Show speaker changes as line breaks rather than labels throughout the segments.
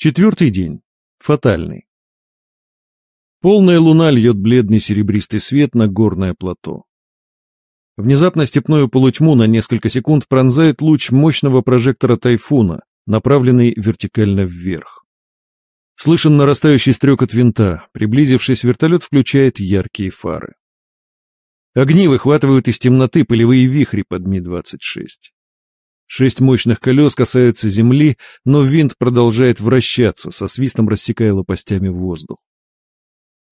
Четвертый день. Фатальный. Полная луна льет бледный серебристый свет на горное плато. Внезапно степную полутьму на несколько секунд пронзает луч мощного прожектора тайфуна, направленный вертикально вверх. Слышен нарастающий стрекот винта, приблизившись, вертолет включает яркие фары. Огни выхватывают из темноты пылевые вихри под Ми-26. Шесть мощных колес касаются земли, но винт продолжает вращаться, со свистом рассекая лопастями воздух.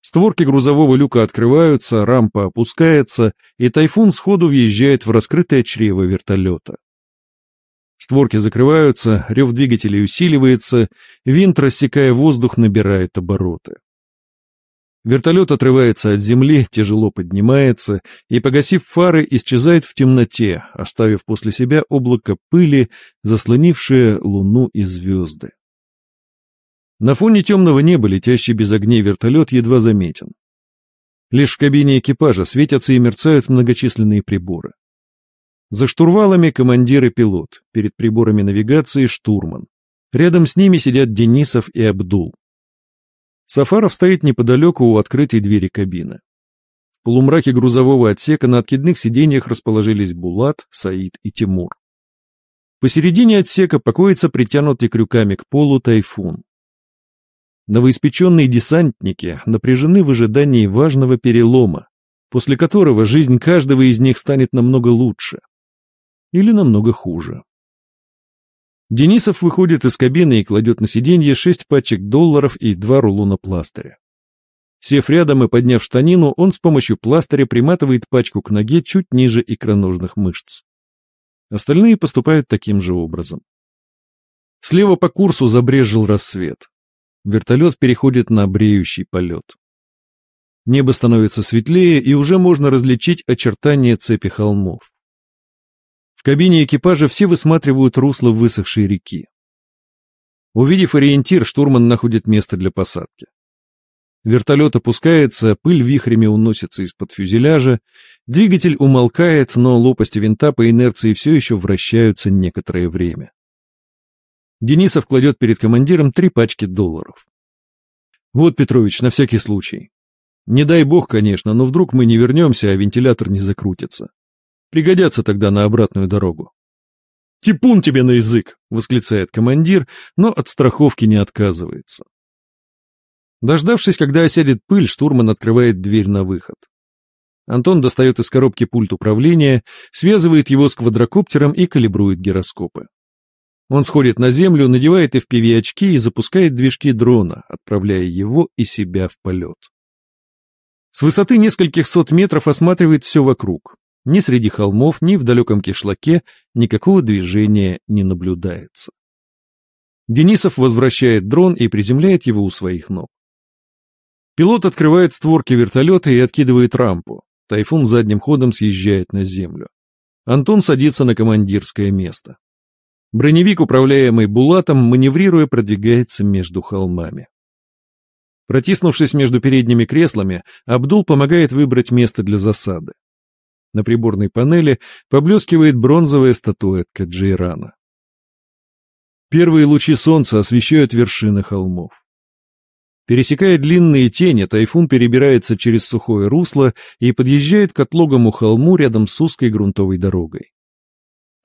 Створки грузового люка открываются, рампа опускается, и тайфун сходу въезжает в раскрытое чрево вертолета. Створки закрываются, рев двигателей усиливается, винт, рассекая воздух, набирает обороты. Вертолет отрывается от земли, тяжело поднимается и, погасив фары, исчезает в темноте, оставив после себя облако пыли, заслонившее луну и звезды. На фоне темного неба летящий без огней вертолет едва заметен. Лишь в кабине экипажа светятся и мерцают многочисленные приборы. За штурвалами командир и пилот, перед приборами навигации штурман. Рядом с ними сидят Денисов и Абдул. Сафаров стоит неподалеку у открытой двери кабины. В полумраке грузового отсека на откидных сиденьях расположились Булат, Саид и Тимур. Посередине отсека покоится притянутый крюками к полу тайфун. Новоиспеченные десантники напряжены в ожидании важного перелома, после которого жизнь каждого из них станет намного лучше. Или намного хуже. Денисов выходит из кабины и кладет на сиденье шесть пачек долларов и два рулона пластыря. Сев рядом и подняв штанину, он с помощью пластыря приматывает пачку к ноге чуть ниже икроножных мышц. Остальные поступают таким же образом. Слева по курсу забрежил рассвет. Вертолет переходит на бреющий полет. Небо становится светлее, и уже можно различить очертания цепи холмов. В кабине экипажа все высматривают русло высохшей реки. Увидев ориентир, штурман находит место для посадки. Вертолет опускается, пыль вихрями уносится из-под фюзеляжа, двигатель умолкает, но лопасти винта по инерции все еще вращаются некоторое время. Денисов кладет перед командиром три пачки долларов. Вот, Петрович, на всякий случай. Не дай бог, конечно, но вдруг мы не вернемся, а вентилятор не закрутится. Пригодятся тогда на обратную дорогу. «Типун тебе на язык!» — восклицает командир, но от страховки не отказывается. Дождавшись, когда осядет пыль, штурман открывает дверь на выход. Антон достает из коробки пульт управления, связывает его с квадрокоптером и калибрует гироскопы. Он сходит на землю, надевает FPV-очки и запускает движки дрона, отправляя его и себя в полет. С высоты нескольких сот метров осматривает все вокруг. Ни среди холмов, ни в далеком кишлаке никакого движения не наблюдается. Денисов возвращает дрон и приземляет его у своих ног. Пилот открывает створки вертолета и откидывает рампу. Тайфун задним ходом съезжает на землю. Антон садится на командирское место. Броневик, управляемый Булатом, маневрируя, продвигается между холмами. Протиснувшись между передними креслами, Абдул помогает выбрать место для засады. На приборной панели поблескивает бронзовая статуэтка Джейрана. Первые лучи солнца освещают вершины холмов. Пересекая длинные тени, тайфун перебирается через сухое русло и подъезжает к отлогому холму рядом с узкой грунтовой дорогой.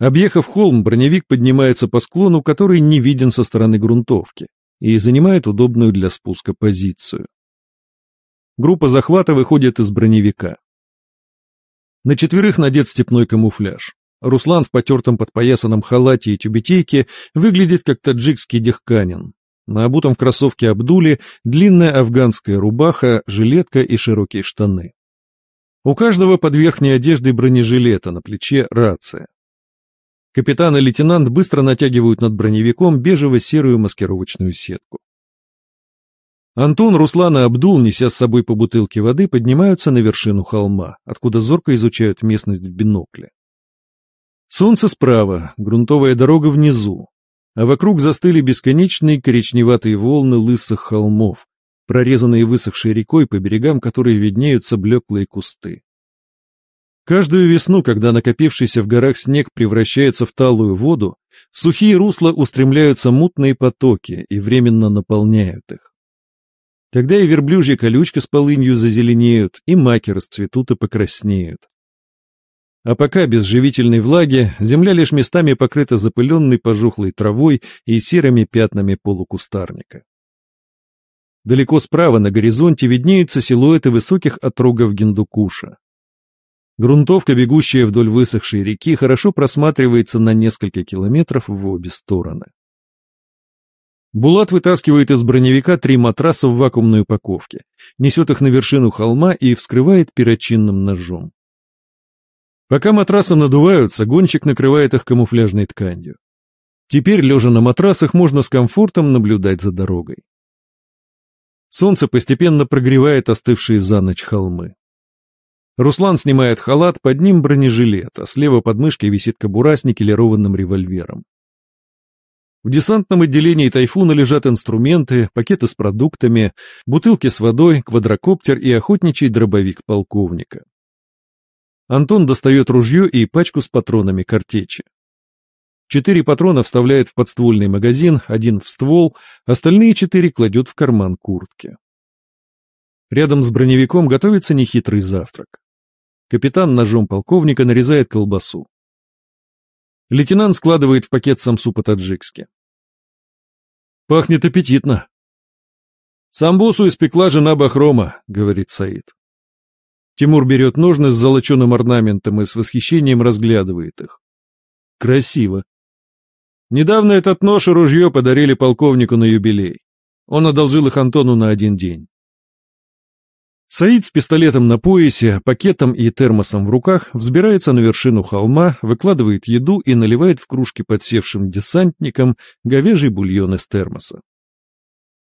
Объехав холм, броневик поднимается по склону, который не виден со стороны грунтовки, и занимает удобную для спуска позицию. Группа захвата выходит из броневика. На четверых надет степной камуфляж. Руслан в потертом подпоясанном халате и тюбетейке выглядит как таджикский дехканин. На обутом в кроссовке Абдуле длинная афганская рубаха, жилетка и широкие штаны. У каждого под верхней одеждой бронежилета, на плече рация. Капитан и лейтенант быстро натягивают над броневиком бежево-серую маскировочную сетку. Антон, Руслан и Абдул, неся с собой по бутылке воды, поднимаются на вершину холма, откуда зорко изучают местность в бинокле. Солнце справа, грунтовая дорога внизу, а вокруг застыли бесконечные коричневатые волны лысых холмов, прорезанные высохшей рекой, по берегам которой виднеются блеклые кусты. Каждую весну, когда накопившийся в горах снег превращается в талую воду, В сухие русла устремляются мутные потоки и временно наполняют их. Тогда и верблюжья колючка с полынью зазеленеют, и маки расцветут и покраснеют. А пока без живительной влаги земля лишь местами покрыта запыленной пожухлой травой и серыми пятнами полукустарника. Далеко справа на горизонте виднеются силуэты высоких отрогов Гиндукуша. Грунтовка, бегущая вдоль высохшей реки, хорошо просматривается на несколько километров в обе стороны. Булат вытаскивает из броневика три матраса в вакуумной упаковке, несет их на вершину холма и вскрывает перочинным ножом. Пока матрасы надуваются, гонщик накрывает их камуфляжной тканью. Теперь, лежа на матрасах, можно с комфортом наблюдать за дорогой. Солнце постепенно прогревает остывшие за ночь холмы. Руслан снимает халат, под ним бронежилет, а слева под мышкой висит кобура с никелированным револьвером. В десантном отделении «Тайфуна» лежат инструменты, пакеты с продуктами, бутылки с водой, квадрокоптер и охотничий дробовик полковника. Антон достает ружье и пачку с патронами картечи. Четыре патрона вставляет в подствольный магазин, один в ствол, остальные четыре кладет в карман куртки. Рядом с броневиком готовится нехитрый завтрак. Капитан ножом полковника нарезает колбасу. Лейтенант складывает в пакет самсу по-таджикски. «Пахнет аппетитно». «Самбусу испекла жена Бахрома», — говорит Саид. Тимур берет ножны с золоченым орнаментом и с восхищением разглядывает их. Красиво. Недавно этот нож и ружье подарили полковнику на юбилей. Он одолжил их Антону на один день. Саид с пистолетом на поясе, пакетом и термосом в руках взбирается на вершину холма, выкладывает еду и наливает в кружки подсевшим десантникам говяжий бульон из термоса.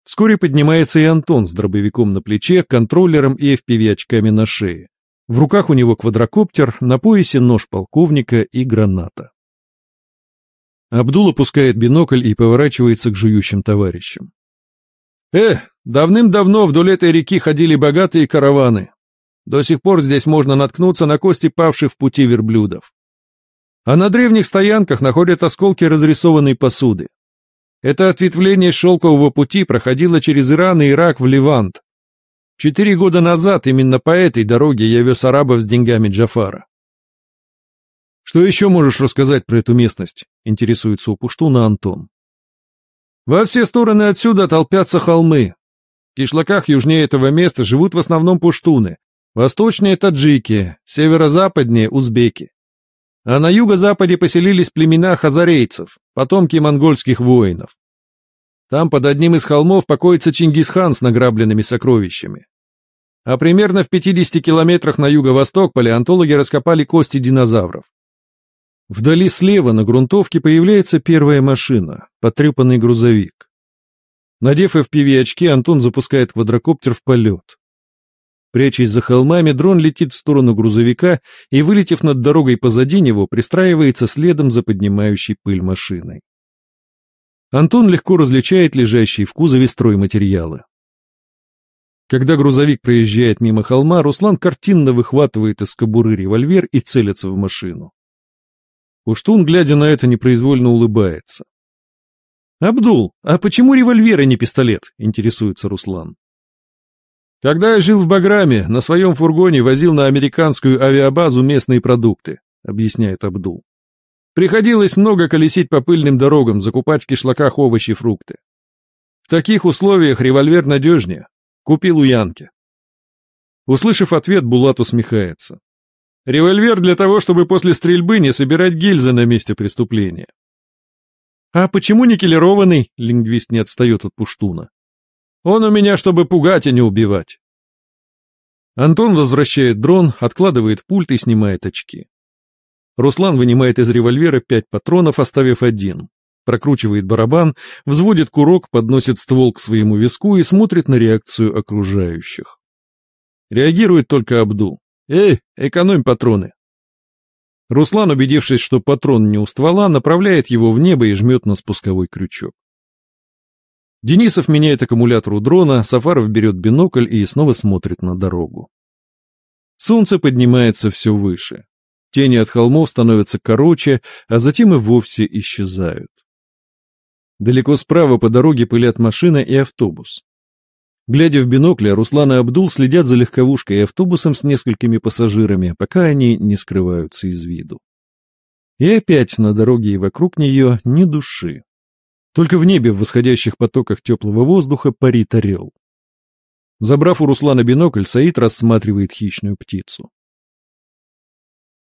Вскоре поднимается и Антон с дробовиком на плече, контроллером и FPV-очками на шее. В руках у него квадрокоптер, на поясе нож полковника и граната. Абдул опускает бинокль и поворачивается к жующим товарищам. «Э, давным-давно вдоль этой реки ходили богатые караваны. До сих пор здесь можно наткнуться на кости павших в пути верблюдов. А на древних стоянках находят осколки разрисованной посуды. Это ответвление шелкового пути проходило через Иран и Ирак в Левант. Четыре года назад именно по этой дороге я вез арабов с деньгами Джафара. Что еще можешь рассказать про эту местность? Интересуется у Пуштуна Антон. Во все стороны отсюда толпятся холмы. В кишлаках южнее этого места живут в основном пуштуны, восточнее таджики, северо-западнее узбеки. А на юго-западе поселились племена хазарейцев, потомки монгольских воинов. Там под одним из холмов покоится Чингисхан с награбленными сокровищами. А примерно в 50 километрах на юго-восток палеонтологи раскопали кости динозавров. Вдали слева на грунтовке появляется первая машина, потрепанный грузовик. Надев FPV-очки, Антон запускает квадрокоптер в полет. Прячась за холмами, дрон летит в сторону грузовика и, вылетев над дорогой позади него, пристраивается следом за поднимающей пыль машиной. Антон легко различает лежащие в кузове стройматериалы. Когда грузовик проезжает мимо холма, Руслан картинно выхватывает из кобуры револьвер и целится в машину. Уштун, глядя на это, непроизвольно улыбается. «Абдул, а почему револьвер, а не пистолет?» — интересуется Руслан. «Когда я жил в Баграме, на своем фургоне возил на американскую авиабазу местные продукты», — объясняет Абдул. «Приходилось много колесить по пыльным дорогам, закупать в кишлаках овощи и фрукты. В таких условиях револьвер надежнее. Купил у Янки». Услышав ответ, Булат усмехается. Револьвер для того, чтобы после стрельбы не собирать гильзы на месте преступления. «А почему никелированный?» — лингвист не отстает от Пуштуна. «Он у меня, чтобы пугать, а не убивать». Антон возвращает дрон, откладывает пульт и снимает очки. Руслан вынимает из револьвера пять патронов, оставив один. Прокручивает барабан, взводит курок, подносит ствол к своему виску и смотрит на реакцию окружающих. Реагирует только Абдул. «Эй, экономь патроны!» Руслан, убедившись, что патрон не у ствола, направляет его в небо и жмет на спусковой крючок. Денисов меняет аккумулятор у дрона, Сафаров берет бинокль и снова смотрит на дорогу. Солнце поднимается все выше. Тени от холмов становятся короче, а затем и вовсе исчезают. Далеко справа по дороге пылят машина и автобус. Глядя в бинокля, Руслан и Абдул следят за легковушкой и автобусом с несколькими пассажирами, пока они не скрываются из виду. И опять на дороге и вокруг нее ни души. Только в небе в восходящих потоках теплого воздуха парит орел. Забрав у Руслана бинокль, Саид рассматривает хищную птицу.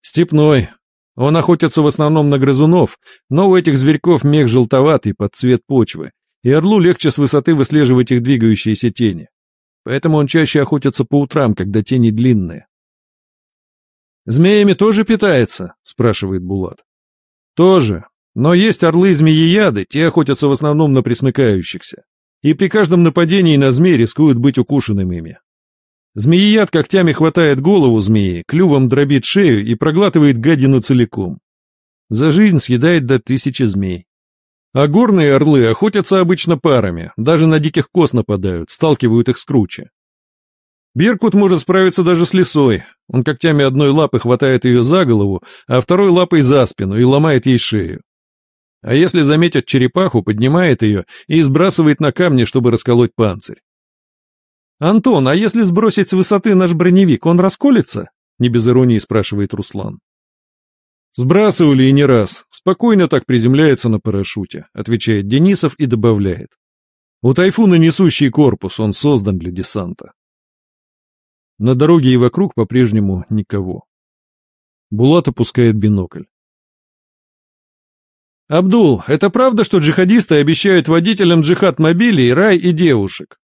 Степной. Он охотится в основном на грызунов, но у этих зверьков мех желтоватый под цвет почвы, и орлу легче с высоты выслеживать их двигающиеся тени. Поэтому он чаще охотится по утрам, когда тени длинные. «Змеями тоже питается?» — спрашивает Булат. «Тоже. Но есть орлы-змеияды, те охотятся в основном на присмыкающихся. И при каждом нападении на змей рискуют быть укушенным ими. Змеияд когтями хватает голову змеи, клювом дробит шею и проглатывает гадину целиком. За жизнь съедает до тысячи змей. А горные орлы охотятся обычно парами, даже на диких коз нападают, сталкивают их с круче. Беркут может справиться даже с лисой. Он когтями одной лапы хватает ее за голову, а второй лапой за спину и ломает ей шею. А если заметят черепаху, поднимает ее и сбрасывает на камни, чтобы расколоть панцирь. «Антон, а если сбросить с высоты наш броневик, он расколется?» — не без иронии спрашивает Руслан. «Сбрасывали и не раз. Спокойно так приземляется на парашюте», — отвечает Денисов и добавляет. «У тайфуна несущий корпус, он создан для десанта». На дороге и вокруг по-прежнему никого. Булат опускает бинокль. «Абдул, это правда, что джихадисты обещают водителям джихад-мобилей рай и девушек?»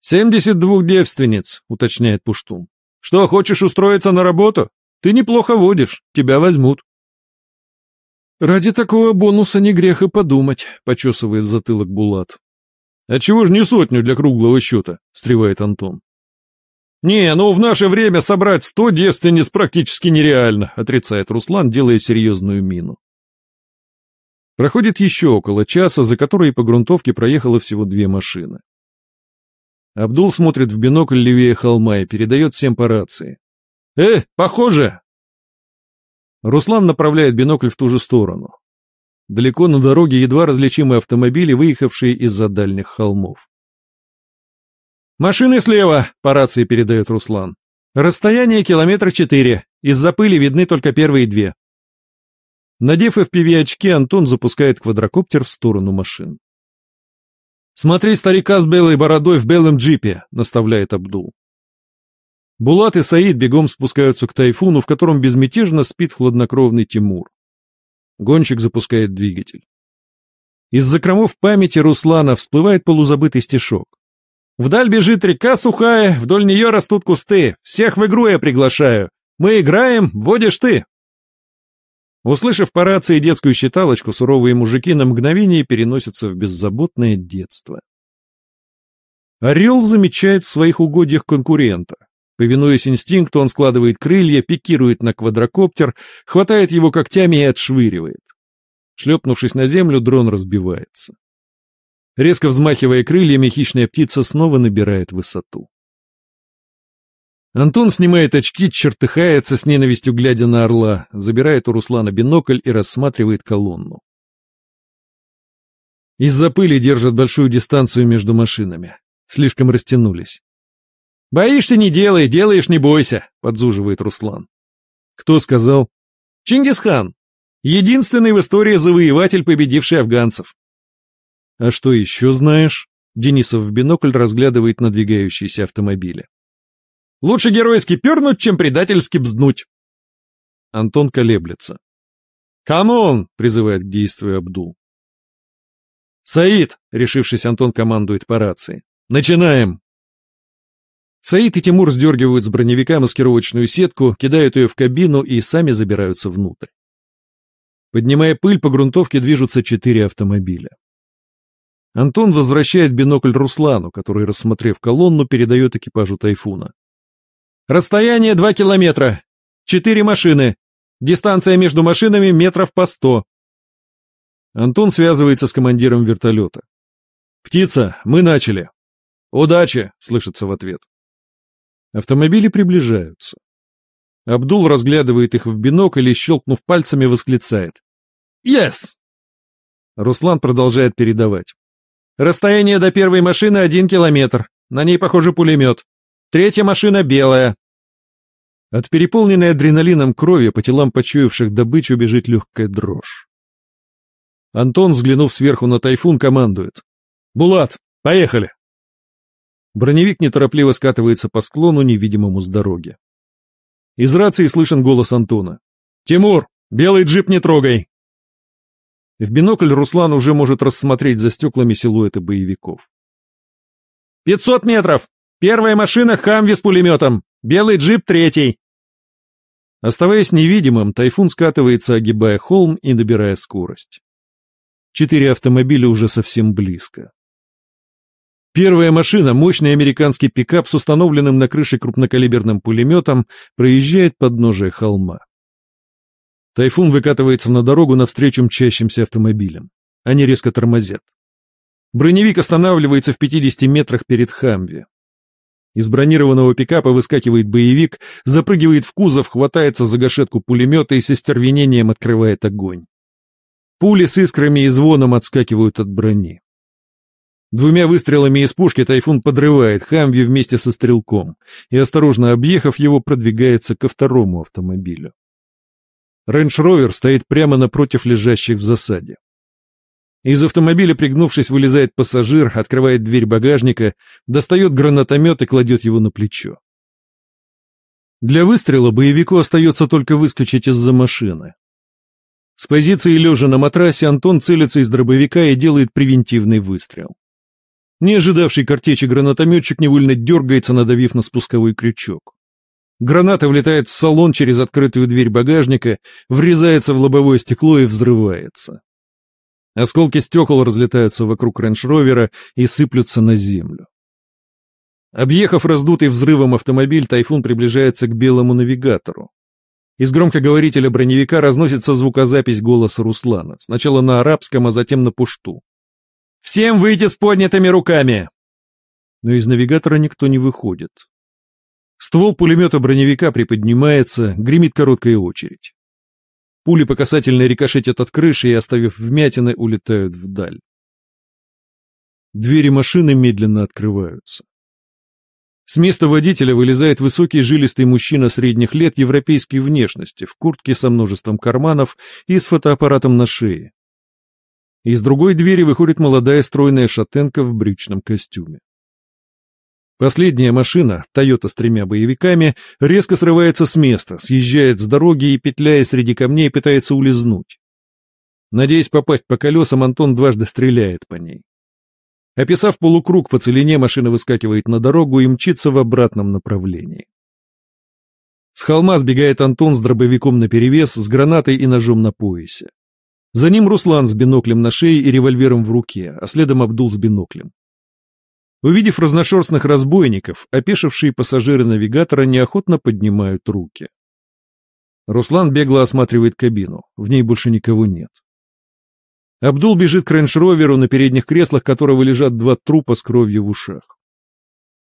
«Семьдесят двух девственниц», — уточняет Пуштун. «Что, хочешь устроиться на работу? Ты неплохо водишь, тебя возьмут». «Ради такого бонуса не грех и подумать», — почесывает затылок Булат. «А чего ж не сотню для круглого счета?» — встревает Антон. «Не, ну в наше время собрать сто девственниц практически нереально», — отрицает Руслан, делая серьезную мину. Проходит еще около часа, за которые по грунтовке проехало всего две машины. Абдул смотрит в бинокль левее холма и передает всем по рации. «Э, похоже!» Руслан направляет бинокль в ту же сторону. Далеко на дороге едва различимые автомобили, выехавшие из-за дальних холмов. «Машины слева!» — по рации передает Руслан. «Расстояние километра четыре. Из-за пыли видны только первые две». Надев FPV-очки, Антон запускает квадрокоптер в сторону машин. «Смотри старика с белой бородой в белом джипе», — наставляет Абдул. Булат и Саид бегом спускаются к тайфуну, в котором безмятежно спит хладнокровный Тимур. Гонщик запускает двигатель. Из закромов памяти Руслана всплывает полузабытый стишок. «Вдаль бежит река сухая, вдоль нее растут кусты. Всех в игру я приглашаю. Мы играем, водишь ты». Услышав по рации детскую считалочку, суровые мужики на мгновение переносятся в беззаботное детство. Орел замечает в своих угодьях конкурента. Повинуясь инстинкту, он складывает крылья, пикирует на квадрокоптер, хватает его когтями и отшвыривает. Шлепнувшись на землю, дрон разбивается. Резко взмахивая крыльями, хищная птица снова набирает высоту. Антон снимает очки, чертыхается с ненавистью, глядя на орла, забирает у Руслана бинокль и рассматривает колонну. Из-за пыли держат большую дистанцию между машинами. Слишком растянулись. «Боишься — не делай, делаешь — не бойся», — подзуживает Руслан. «Кто сказал?» «Чингисхан. Единственный в истории завоеватель, победивший афганцев». «А что еще знаешь?» Денисов в бинокль разглядывает надвигающиеся автомобили. Лучше геройски пернуть, чем предательски бзднуть. Антон колеблется. «Come on!» — призывает к действию Абдул. «Саид!» — решившись, Антон командует по рации. «Начинаем!» Саид и Тимур сдергивают с броневика маскировочную сетку, кидают ее в кабину и сами забираются внутрь. Поднимая пыль, по грунтовке движутся четыре автомобиля. Антон возвращает бинокль Руслану, который, рассмотрев колонну, передает экипажу «Тайфуна». Расстояние два километра. Четыре машины. Дистанция между машинами метров по сто. Антон связывается с командиром вертолета. «Птица, мы начали». «Удачи!» — слышится в ответ. Автомобили приближаются. Абдул разглядывает их в бинокль и, щелкнув пальцами, восклицает. «Yes!» Руслан продолжает передавать. «Расстояние до первой машины один километр. На ней, похоже, пулемет. Третья машина белая». От переполненной адреналином крови по телам почуявших добычу бежит легкая дрожь. Антон, взглянув сверху на тайфун, командует. «Булат, поехали!» Броневик неторопливо скатывается по склону, невидимому с дороги. Из рации слышен голос Антона. «Тимур, белый джип не трогай!» В бинокль Руслан уже может рассмотреть за стеклами силуэты боевиков. «Пятьсот метров! Первая машина Хамви с пулеметом! Белый джип третий!» Оставаясь невидимым, Тайфун скатывается, огибая холм и набирая скорость. Четыре автомобиля уже совсем близко. Первая машина, мощный американский пикап с установленным на крыше крупнокалиберным пулеметом, проезжает подножие холма. Тайфун выкатывается на дорогу навстречу мчащимся автомобилям. Они резко тормозят. Броневик останавливается в 50 метрах перед Хамви. Из бронированного пикапа выскакивает боевик, запрыгивает в кузов, хватается за гашетку пулемета и со стервенением открывает огонь. Пули с искрами и звоном отскакивают от брони. Двумя выстрелами из пушки «Тайфун» подрывает Хамви вместе со стрелком и, осторожно объехав его, продвигается ко второму автомобилю. Рейндж-ровер стоит прямо напротив лежащих в засаде. Из автомобиля, пригнувшись, вылезает пассажир, открывает дверь багажника, достает гранатомет и кладет его на плечо. Для выстрела боевику остается только выскочить из-за машины. С позиции лежа на матрасе Антон целится из дробовика и делает превентивный выстрел. Не ожидавший картечи гранатометчик невольно дергается, надавив на спусковой крючок. Граната влетает в салон через открытую дверь багажника, врезается в лобовое стекло и взрывается. Осколки стекол разлетаются вокруг рейндж-ровера и сыплются на землю. Объехав раздутый взрывом автомобиль, Тайфун приближается к белому навигатору. Из громкоговорителя броневика разносится звукозапись голоса Руслана, сначала на арабском, а затем на пушту. «Всем выйти с поднятыми руками!» Но из навигатора никто не выходит. Ствол пулемета броневика приподнимается, гремит короткая очередь. Пули по касательной рикошетят от крыши и, оставив вмятины, улетают вдаль. Двери машины медленно открываются. С места водителя вылезает высокий жилистый мужчина средних лет европейской внешности, в куртке со множеством карманов и с фотоаппаратом на шее. Из другой двери выходит молодая стройная шатенка в брючном костюме. Последняя машина, Тойота с тремя боевиками, резко срывается с места, съезжает с дороги и, петляя среди камней, пытается улизнуть. Надеясь попасть по колесам, Антон дважды стреляет по ней. Описав полукруг по целине, машина выскакивает на дорогу и мчится в обратном направлении. С холма сбегает Антон с дробовиком наперевес, с гранатой и ножом на поясе. За ним Руслан с биноклем на шее и револьвером в руке, а следом Абдул с биноклем. Увидев разношерстных разбойников, опешившие пассажиры навигатора неохотно поднимают руки. Руслан бегло осматривает кабину, в ней больше никого нет. Абдул бежит к рейндж-роверу, на передних креслах которого лежат два трупа с кровью в ушах.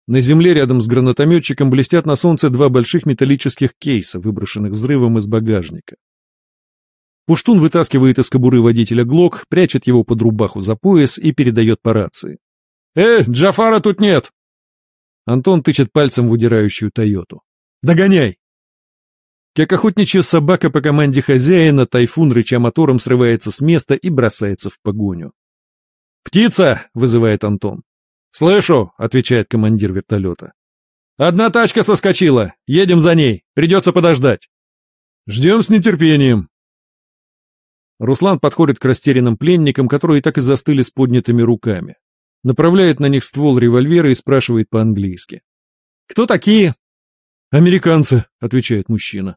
На земле рядом с гранатометчиком блестят на солнце два больших металлических кейса, выброшенных взрывом из багажника. Пуштун вытаскивает из кобуры водителя ГЛОК, прячет его под рубаху за пояс и передает по рации. «Э, Джафара тут нет!» Антон тычет пальцем в удирающую Тойоту. «Догоняй!» Как охотничья собака по команде хозяина, тайфун, рыча мотором, срывается с места и бросается в погоню. «Птица!» — вызывает Антон. «Слышу!» — отвечает командир вертолета. «Одна тачка соскочила! Едем за ней! Придется подождать!» «Ждем с нетерпением!» Руслан подходит к растерянным пленникам, которые так и застыли с поднятыми руками направляет на них ствол револьвера и спрашивает по-английски. «Кто такие?» «Американцы», — отвечает мужчина.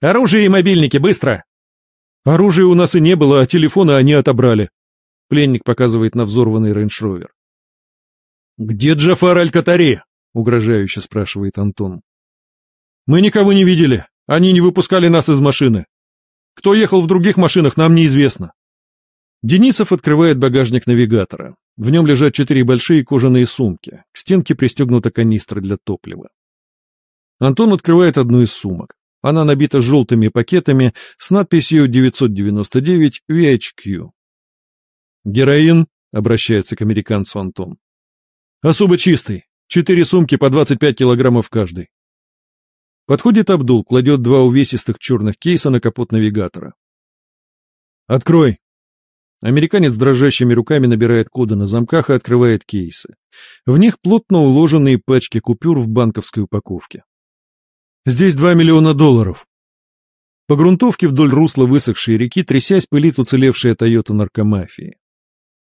«Оружие и мобильники, быстро!» «Оружия у нас и не было, а телефоны они отобрали». Пленник показывает на взорванный Range Rover. «Где Джафар Аль-Катари?» — угрожающе спрашивает Антон. «Мы никого не видели. Они не выпускали нас из машины. Кто ехал в других машинах, нам неизвестно». Денисов открывает багажник навигатора. В нем лежат четыре большие кожаные сумки. К стенке пристегнута канистра для топлива. Антон открывает одну из сумок. Она набита желтыми пакетами с надписью 999 VHQ. «Героин», — обращается к американцу Антон. «Особо чистый. Четыре сумки по 25 килограммов каждой». Подходит Абдул, кладет два увесистых черных кейса на капот навигатора. «Открой!» Американец дрожащими руками набирает коды на замках и открывает кейсы. В них плотно уложенные пачки купюр в банковской упаковке. Здесь два миллиона долларов. По грунтовке вдоль русла высохшей реки, трясясь, пылит уцелевшая Тойота наркомафии.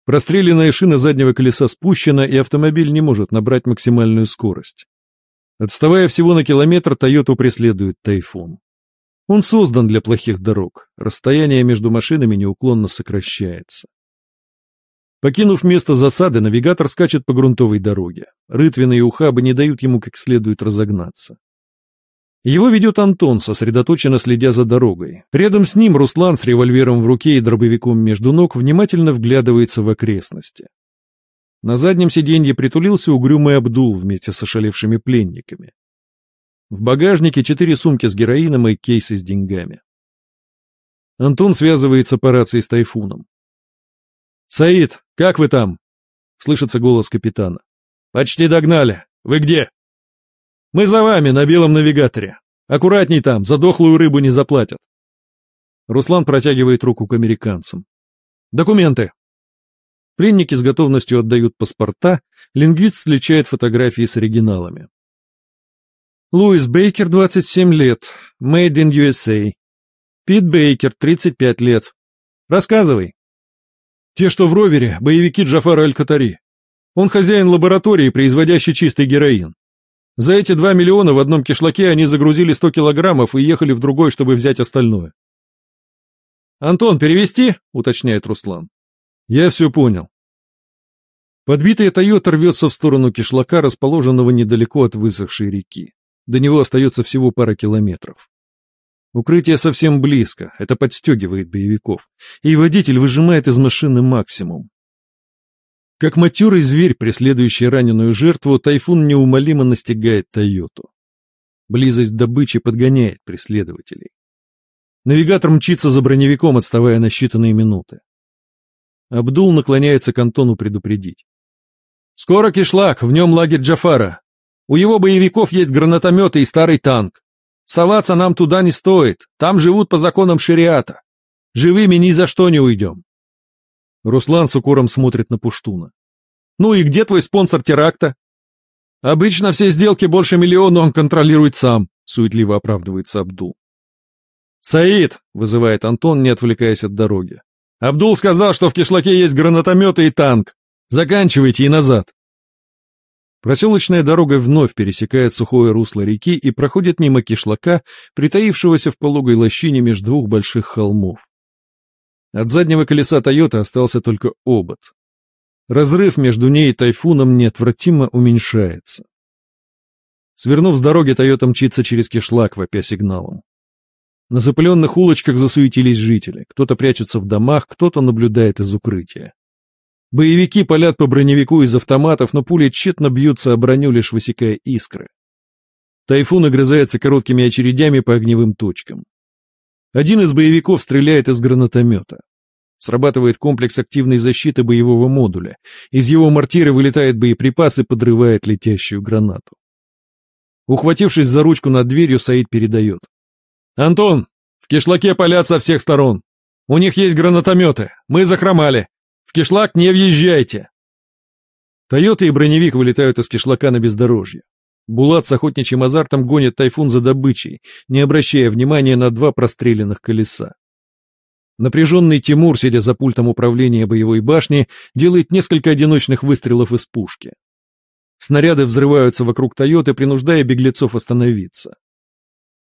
Простреленная шина заднего колеса спущена, и автомобиль не может набрать максимальную скорость. Отставая всего на километр, Тойоту преследует тайфун. Он создан для плохих дорог, расстояние между машинами неуклонно сокращается. Покинув место засады, навигатор скачет по грунтовой дороге. Рытвины и ухабы не дают ему как следует разогнаться. Его ведет Антон, сосредоточенно следя за дорогой. Рядом с ним Руслан с револьвером в руке и дробовиком между ног внимательно вглядывается в окрестности. На заднем сиденье притулился угрюмый Абдул вместе с ошалевшими пленниками. В багажнике четыре сумки с героином и кейсы с деньгами. Антон связывается по рации с Тайфуном. «Саид, как вы там?» — слышится голос капитана. «Почти догнали. Вы где?» Мы за вами на белом навигаторе. Аккуратней там, за дохлую рыбу не заплатят. Руслан протягивает руку к американцам. Документы. Пленники с готовностью отдают паспорта, лингвист сличает фотографии с оригиналами. Луис Бейкер, 27 лет, made in USA. Пит Бейкер, 35 лет. Рассказывай. Те, что в ровере, боевики Джафара Аль-Катари. Он хозяин лаборатории, производящей чистый героин. За эти два миллиона в одном кишлаке они загрузили сто килограммов и ехали в другой, чтобы взять остальное. «Антон, перевести?» — уточняет Руслан. «Я все понял». Подбитая «Тойота» рвется в сторону кишлака, расположенного недалеко от высохшей реки. До него остается всего пара километров. Укрытие совсем близко, это подстегивает боевиков, и водитель выжимает из машины максимум. Как матерый зверь, преследующий раненую жертву, тайфун неумолимо настигает Тойоту. Близость добычи подгоняет преследователей. Навигатор мчится за броневиком, отставая на считанные минуты. Абдул наклоняется к Антону предупредить. «Скоро кишлак, в нем лагерь Джафара. У его боевиков есть гранатометы и старый танк. Соваться нам туда не стоит, там живут по законам шариата. Живыми ни за что не уйдем. Руслан с укором смотрит на Пуштуна. «Ну и где твой спонсор теракта?» «Обычно все сделки больше миллиона он контролирует сам», — суетливо оправдывается Абдул. «Саид!» — вызывает Антон, не отвлекаясь от дороги. «Абдул сказал, что в кишлаке есть гранатометы и танк. Заканчивайте и назад». Проселочная дорога вновь пересекает сухое русло реки и проходит мимо кишлака, притаившегося в пологой лощине между двух больших холмов. От заднего колеса «Тойоты» остался только обод. Разрыв между ней и «Тайфуном» неотвратимо уменьшается. Свернув с дороги, «Тойота» мчится через кишлак, вопя сигналом. На запыленных улочках засуетились жители. Кто-то прячется в домах, кто-то наблюдает из укрытия. Боевики палят по броневику из автоматов, но пули тщетно бьются о броню, лишь высекая искры. Тайфун огрызается короткими очередями по огневым точкам. Один из боевиков стреляет из гранатомета. Срабатывает комплекс активной защиты боевого модуля. Из его мортиры вылетает боеприпас и подрывает летящую гранату. Ухватившись за ручку над дверью, Саид передает. «Антон, в кишлаке палят со всех сторон. У них есть гранатометы. Мы захромали. В кишлак не въезжайте!» Тойота и броневик вылетают из кишлака на бездорожье. Булат с охотничьим азартом гонит тайфун за добычей, не обращая внимания на два простреленных колеса. Напряженный Тимур, сидя за пультом управления боевой башни, делает несколько одиночных выстрелов из пушки. Снаряды взрываются вокруг Тойоты, принуждая беглецов остановиться.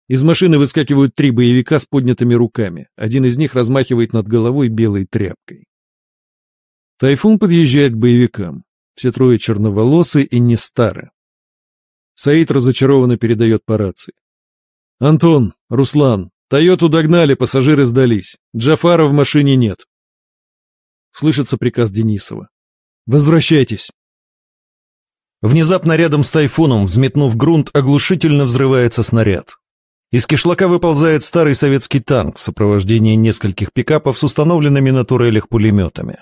Из машины выскакивают три боевика с поднятыми руками. Один из них размахивает над головой белой тряпкой. Тайфун подъезжает к боевикам. Все трое черноволосы и не стары. Саид разочарованно передает по рации. «Антон, Руслан, Тойоту догнали, пассажиры сдались. Джафара в машине нет». Слышится приказ Денисова. «Возвращайтесь». Внезапно рядом с тайфуном, взметнув грунт, оглушительно взрывается снаряд. Из кишлака выползает старый советский танк в сопровождении нескольких пикапов с установленными на турелях пулеметами.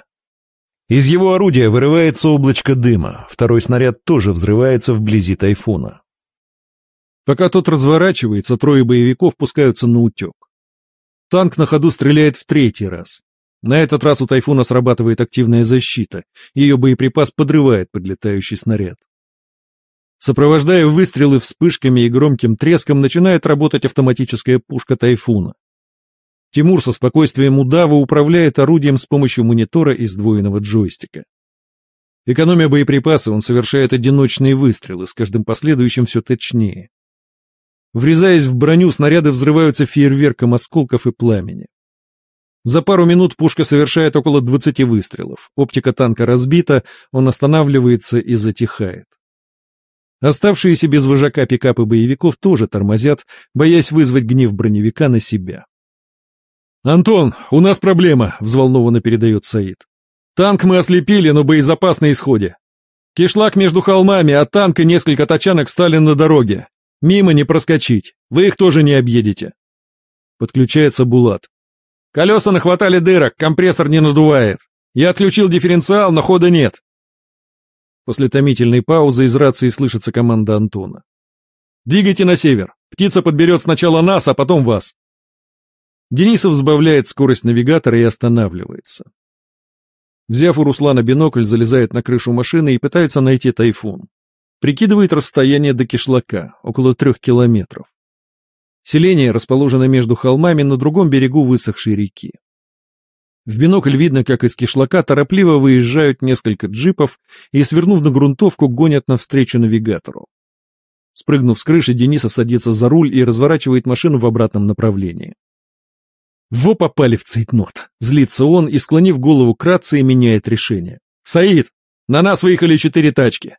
Из его орудия вырывается облачко дыма, второй снаряд тоже взрывается вблизи тайфуна. Пока тот разворачивается, трое боевиков пускаются на утек. Танк на ходу стреляет в третий раз. На этот раз у тайфуна срабатывает активная защита, ее боеприпас подрывает подлетающий снаряд. Сопровождая выстрелы вспышками и громким треском, начинает работать автоматическая пушка «Тайфуна». Тимур со спокойствием удава управляет орудием с помощью монитора и сдвоенного джойстика. Экономя боеприпасы, он совершает одиночные выстрелы, с каждым последующим все точнее. Врезаясь в броню, снаряды взрываются фейерверком осколков и пламени. За пару минут пушка совершает около 20 выстрелов. Оптика танка разбита, он останавливается и затихает. Оставшиеся без вожака пикапы боевиков тоже тормозят, боясь вызвать гнев броневика на себя. «Антон, у нас проблема», — взволнованно передает Саид. «Танк мы ослепили, но боезапас на исходе. Кишлак между холмами, а танк и несколько тачанок встали на дороге. Мимо не проскочить, вы их тоже не объедете». Подключается Булат. «Колеса нахватали дырок, компрессор не надувает. Я отключил дифференциал, но хода нет. После томительной паузы из рации слышится команда Антона. «Двигайте на север. Птица подберет сначала нас, а потом вас». Денисов сбавляет скорость навигатора и останавливается. Взяв у Руслана бинокль, залезает на крышу машины и пытается найти тайфун. Прикидывает расстояние до кишлака, около трех километров. Селение расположено между холмами на другом берегу высохшей реки. В бинокль видно, как из кишлака торопливо выезжают несколько джипов и, свернув на грунтовку, гонят навстречу навигатору. Спрыгнув с крыши, Денисов садится за руль и разворачивает машину в обратном направлении. Во попали в цейтнот. Злится он и, склонив голову к меняет решение. «Саид, на нас выехали четыре тачки.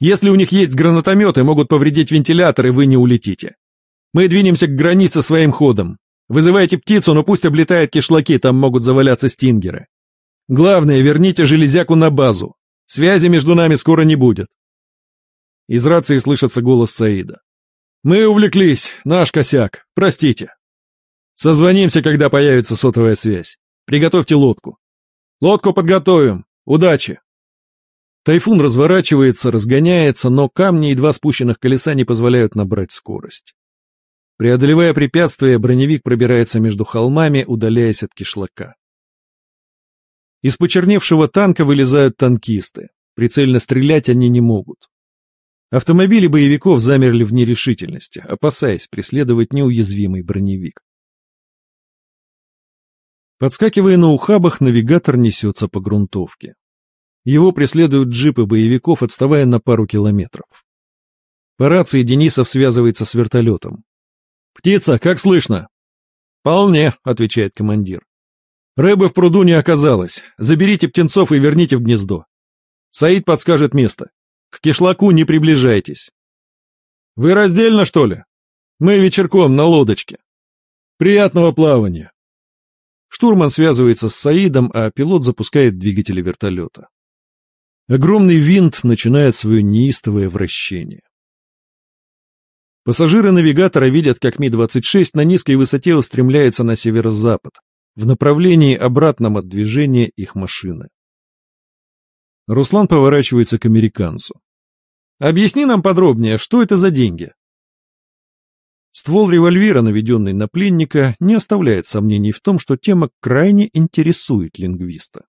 Если у них есть гранатометы, могут повредить вентилятор, и вы не улетите. Мы двинемся к границе своим ходом. Вызывайте птицу, но пусть облетает кишлаки, там могут заваляться стингеры. Главное, верните железяку на базу. Связи между нами скоро не будет. Из рации слышится голос Саида. Мы увлеклись, наш косяк, простите. Созвонимся, когда появится сотовая связь. Приготовьте лодку. Лодку подготовим. Удачи. Тайфун разворачивается, разгоняется, но камни и два спущенных колеса не позволяют набрать скорость. Преодолевая препятствия, броневик пробирается между холмами, удаляясь от кишлака. Из почерневшего танка вылезают танкисты. Прицельно стрелять они не могут. Автомобили боевиков замерли в нерешительности, опасаясь преследовать неуязвимый броневик. Подскакивая на ухабах, навигатор несется по грунтовке. Его преследуют джипы боевиков, отставая на пару километров. По рации Денисов связывается с вертолетом. «Птица, как слышно?» «Вполне», — отвечает командир. «Рыбы в пруду не оказалось. Заберите птенцов и верните в гнездо. Саид подскажет место. К кишлаку не приближайтесь». «Вы раздельно, что ли?» «Мы вечерком на лодочке». «Приятного плавания». Штурман связывается с Саидом, а пилот запускает двигатели вертолета. Огромный винт начинает свое неистовое вращение. Пассажиры навигатора видят, как Ми-26 на низкой высоте устремляется на северо-запад, в направлении обратном от движения их машины. Руслан поворачивается к американцу. «Объясни нам подробнее, что это за деньги?» Ствол револьвера, наведенный на пленника, не оставляет сомнений в том, что тема крайне интересует лингвиста.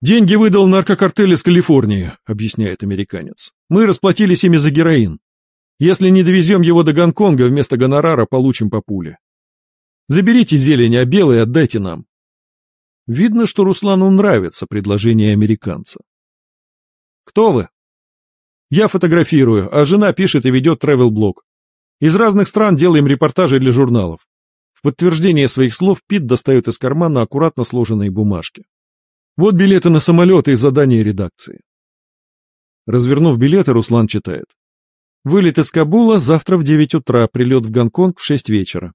«Деньги выдал наркокартель из Калифорнии», — объясняет американец. «Мы расплатились ими за героин. Если не довезем его до Гонконга, вместо гонорара получим по пуле. Заберите зелень, а белый отдайте нам. Видно, что Руслану нравится предложение американца. Кто вы? Я фотографирую, а жена пишет и ведет travel-блог. Из разных стран делаем репортажи для журналов. В подтверждение своих слов Пит достает из кармана аккуратно сложенные бумажки. Вот билеты на самолеты и задание редакции. Развернув билеты, Руслан читает. Вылет из Кабула завтра в 9 утра, прилет в Гонконг в 6 вечера.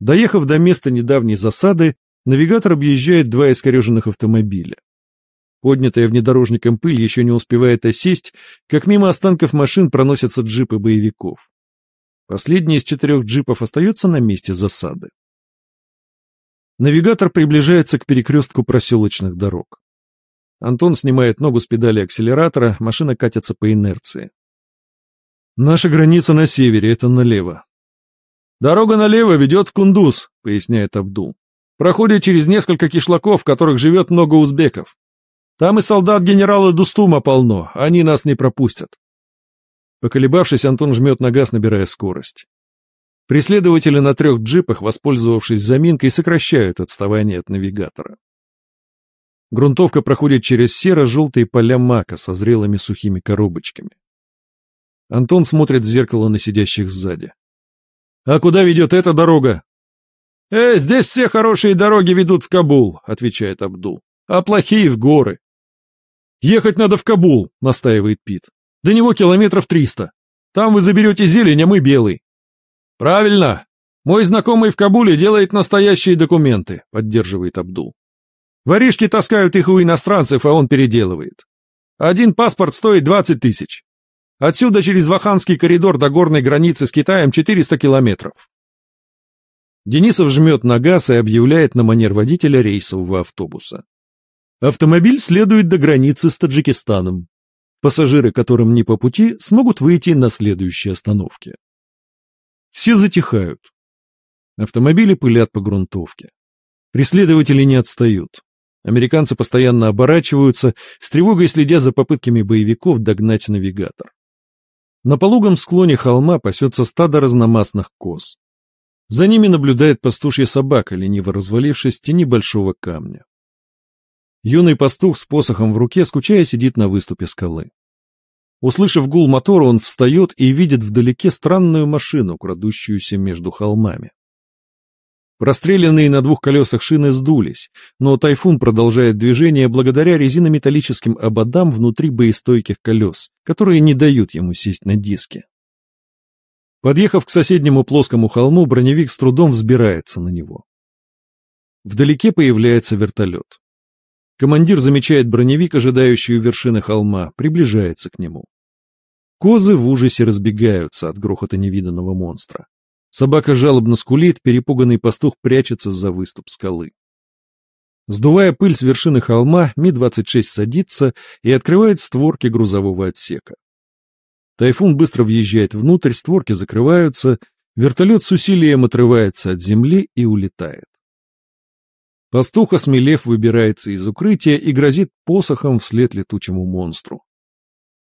Доехав до места недавней засады, навигатор объезжает два искореженных автомобиля. Поднятая внедорожником пыль еще не успевает осесть, как мимо останков машин проносятся джипы боевиков. Последний из четырех джипов остается на месте засады. Навигатор приближается к перекрестку проселочных дорог. Антон снимает ногу с педали акселератора, машина катится по инерции. «Наша граница на севере, это налево». «Дорога налево ведет в Кундуз», — поясняет Абдул. «Проходит через несколько кишлаков, в которых живет много узбеков. Там и солдат генерала Дустума полно, они нас не пропустят. Поколебавшись, Антон жмет на газ, набирая скорость. Преследователи на трех джипах, воспользовавшись заминкой, сокращают отставание от навигатора. Грунтовка проходит через серо-желтые поля мака со зрелыми сухими коробочками. Антон смотрит в зеркало на сидящих сзади. «А куда ведет эта дорога?» «Э, здесь все хорошие дороги ведут в Кабул», — отвечает Абдул. «А плохие в горы. «Ехать надо в Кабул», — настаивает Пит. «До него километров триста. Там вы заберете зелень, а мы белый». «Правильно. Мой знакомый в Кабуле делает настоящие документы», — поддерживает Абдул. «Воришки таскают их у иностранцев, а он переделывает. Один паспорт стоит 20 тысяч. Отсюда через Ваханский коридор до горной границы с Китаем 400 километров». Денисов жмет на газ и объявляет на манер водителя рейсового автобуса. Автомобиль следует до границы с Таджикистаном. Пассажиры, которым не по пути, смогут выйти на следующей остановке. Все затихают. Автомобили пылят по грунтовке. Преследователи не отстают. Американцы постоянно оборачиваются, с тревогой следя за попытками боевиков догнать навигатор. На пологом склоне холма пасется стадо разномастных коз. За ними наблюдает пастушья собака, лениво развалившись в тени большого камня. Юный пастух с посохом в руке, скучая, сидит на выступе скалы. Услышав гул мотора, он встает и видит вдалеке странную машину, крадущуюся между холмами. Простреленные на двух колесах шины сдулись, но тайфун продолжает движение благодаря резинометаллическим ободам внутри боестойких колес, которые не дают ему сесть на диске. Подъехав к соседнему плоскому холму, броневик с трудом взбирается на него. Вдалеке появляется вертолет. Командир замечает броневик, ожидающий у вершины холма, приближается к нему. Козы в ужасе разбегаются от грохота невиданного монстра. Собака жалобно скулит, перепуганный пастух прячется за выступ скалы. Сдувая пыль с вершины холма, Ми-26 садится и открывает створки грузового отсека. Тайфун быстро въезжает внутрь, створки закрываются, вертолет с усилием отрывается от земли и улетает. Пастух, осмелев, выбирается из укрытия и грозит посохом вслед летучему монстру.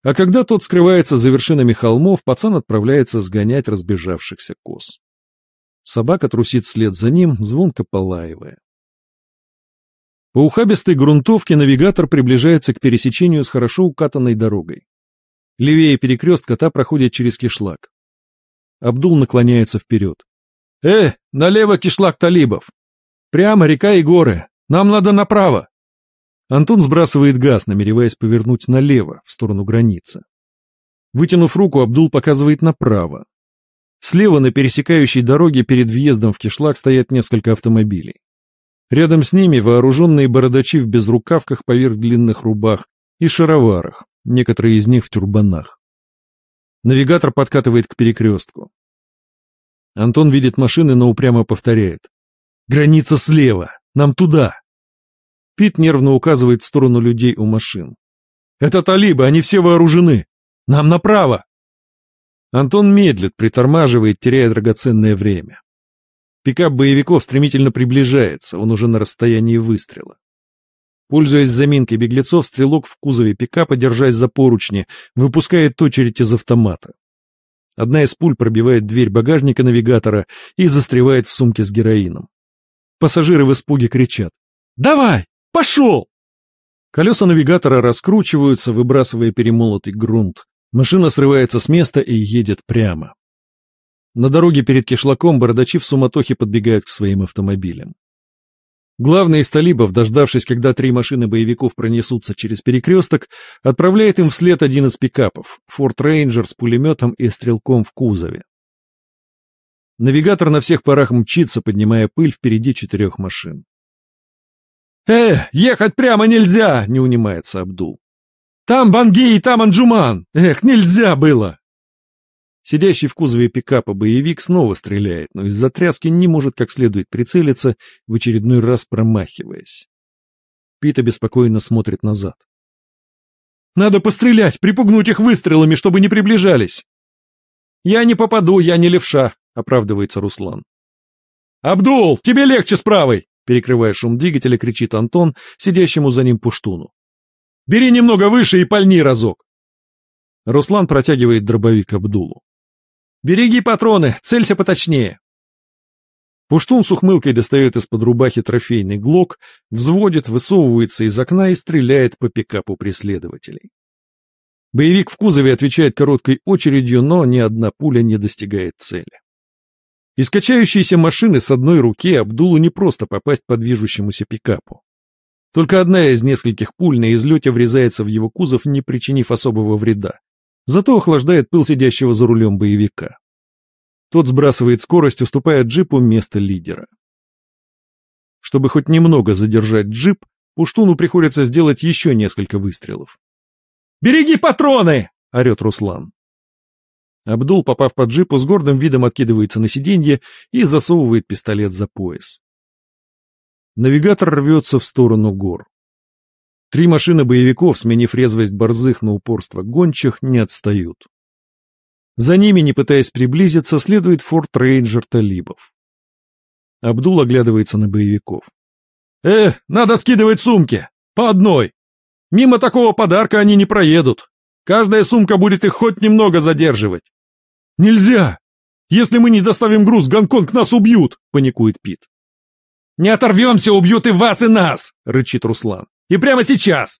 А когда тот скрывается за вершинами холмов, пацан отправляется сгонять разбежавшихся коз. Собака трусит вслед за ним, звонко полаивая. По ухабистой грунтовке навигатор приближается к пересечению с хорошо укатанной дорогой. Левее перекрестка та проходит через кишлак. Абдул наклоняется вперед. «Э, налево кишлак талибов! Прямо река и горы. Нам надо направо. Антон сбрасывает газ, намереваясь повернуть налево, в сторону границы. Вытянув руку, Абдул показывает направо. Слева на пересекающей дороге перед въездом в кишлак стоят несколько автомобилей. Рядом с ними вооруженные бородачи в безрукавках поверх длинных рубах и шароварах, некоторые из них в тюрбанах. Навигатор подкатывает к перекрестку. Антон видит машины, но упрямо повторяет. Граница слева. Нам туда. Пит нервно указывает в сторону людей у машин. Это талибы, они все вооружены. Нам направо. Антон медлит, притормаживает, теряя драгоценное время. Пикап боевиков стремительно приближается, он уже на расстоянии выстрела. Пользуясь заминкой беглецов, стрелок в кузове пикапа, держась за поручни, выпускает очередь из автомата. Одна из пуль пробивает дверь багажника навигатора и застревает в сумке с героином. Пассажиры в испуге кричат. «Давай! Пошел!» Колеса навигатора раскручиваются, выбрасывая перемолотый грунт. Машина срывается с места и едет прямо. На дороге перед кишлаком бородачи в суматохе подбегают к своим автомобилям. Главный из талибов, дождавшись, когда три машины боевиков пронесутся через перекресток, отправляет им вслед один из пикапов — Форт Рейнджер с пулеметом и стрелком в кузове. Навигатор на всех парах мчится, поднимая пыль впереди четырех машин. «Э, ехать прямо нельзя!» — не унимается Абдул. «Там Банги и там Анджуман! Эх, нельзя было!» Сидящий в кузове пикапа боевик снова стреляет, но из-за тряски не может как следует прицелиться, в очередной раз промахиваясь. Пит обеспокоенно смотрит назад. «Надо пострелять, припугнуть их выстрелами, чтобы не приближались!» «Я не попаду, я не левша», — оправдывается Руслан. «Абдул, тебе легче с правой!» Перекрывая шум двигателя, кричит Антон, сидящему за ним пуштуну. «Бери немного выше и пальни разок!» Руслан протягивает дробовик Абдулу. «Береги патроны, целься поточнее!» Пуштун с ухмылкой достает из-под рубахи трофейный глок, взводит, высовывается из окна и стреляет по пикапу преследователей. Боевик в кузове отвечает короткой очередью, но ни одна пуля не достигает цели. Из качающейся машины с одной руки Абдулу не просто попасть по движущемуся пикапу. Только одна из нескольких пуль на излете врезается в его кузов, не причинив особого вреда. Зато охлаждает пыл сидящего за рулем боевика. Тот сбрасывает скорость, уступая джипу место лидера. Чтобы хоть немного задержать джип, Пуштуну приходится сделать еще несколько выстрелов. «Береги патроны!» — орет Руслан. Абдул, попав под джипу, с гордым видом откидывается на сиденье и засовывает пистолет за пояс. Навигатор рвется в сторону гор. Три машины боевиков, сменив резвость борзых на упорство гончих, не отстают. За ними, не пытаясь приблизиться, следует форт рейнджер талибов. Абдул оглядывается на боевиков. «Э, надо скидывать сумки! По одной! Мимо такого подарка они не проедут!» Каждая сумка будет их хоть немного задерживать. Нельзя! Если мы не доставим груз, Гонконг нас убьют, паникует Пит. Не оторвемся, убьют и вас, и нас, рычит Руслан. И прямо сейчас.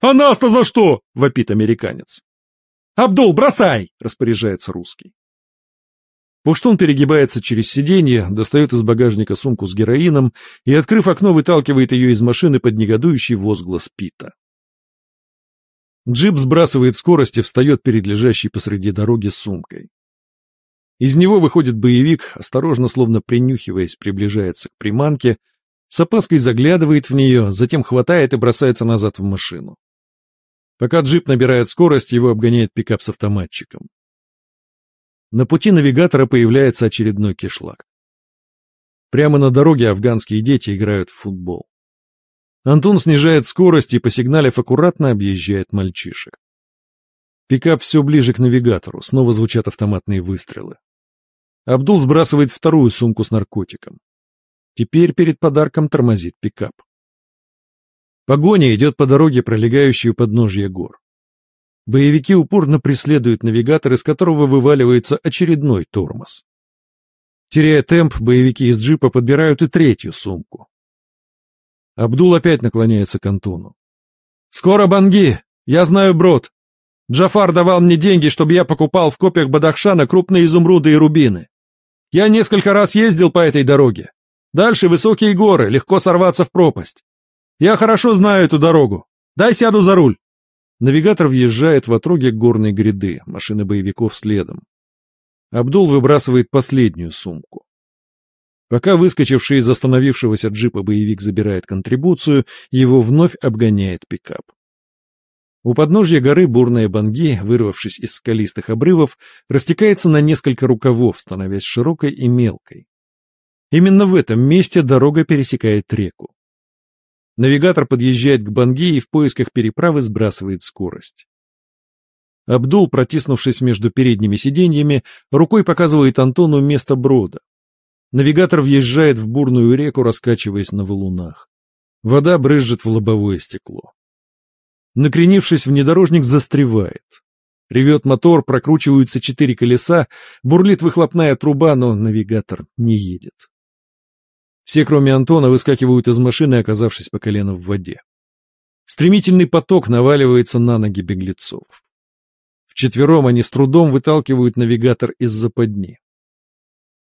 А нас-то за что? вопит американец. Абдул, бросай, распоряжается русский. Пуштун перегибается через сиденье, достает из багажника сумку с героином и, открыв окно, выталкивает ее из машины под негодующий возглас Пита. Джип сбрасывает скорость и встает перед лежащей посреди дороги сумкой. Из него выходит боевик, осторожно, словно принюхиваясь, приближается к приманке, с опаской заглядывает в нее, затем хватает и бросается назад в машину. Пока джип набирает скорость, его обгоняет пикап с автоматчиком. На пути навигатора появляется очередной кишлак. Прямо на дороге афганские дети играют в футбол. Антон снижает скорость и, посигналив аккуратно, объезжает мальчишек. Пикап все ближе к навигатору, снова звучат автоматные выстрелы. Абдул сбрасывает вторую сумку с наркотиком. Теперь перед подарком тормозит пикап. Погоня идет по дороге, пролегающей у подножья гор. Боевики упорно преследуют навигатор, из которого вываливается очередной тормоз. Теряя темп, боевики из джипа подбирают и третью сумку. Абдул опять наклоняется к Антону. «Скоро банги! Я знаю брод! Джафар давал мне деньги, чтобы я покупал в копиях Бадахшана крупные изумруды и рубины. Я несколько раз ездил по этой дороге. Дальше высокие горы, легко сорваться в пропасть. Я хорошо знаю эту дорогу. Дай сяду за руль!» Навигатор въезжает в отроге горной гряды, машины боевиков следом. Абдул выбрасывает последнюю сумку. Пока выскочивший из остановившегося джипа боевик забирает контрибуцию, его вновь обгоняет пикап. У подножья горы бурная банги, вырвавшись из скалистых обрывов, растекается на несколько рукавов, становясь широкой и мелкой. Именно в этом месте дорога пересекает реку. Навигатор подъезжает к банги и в поисках переправы сбрасывает скорость. Абдул, протиснувшись между передними сиденьями, рукой показывает Антону место брода. Навигатор въезжает в бурную реку, раскачиваясь на валунах. Вода брызжет в лобовое стекло. Накренившись, внедорожник застревает. Ревет мотор, прокручиваются четыре колеса, бурлит выхлопная труба, но навигатор не едет. Все, кроме Антона, выскакивают из машины, оказавшись по колено в воде. Стремительный поток наваливается на ноги беглецов. Вчетвером они с трудом выталкивают навигатор из западни.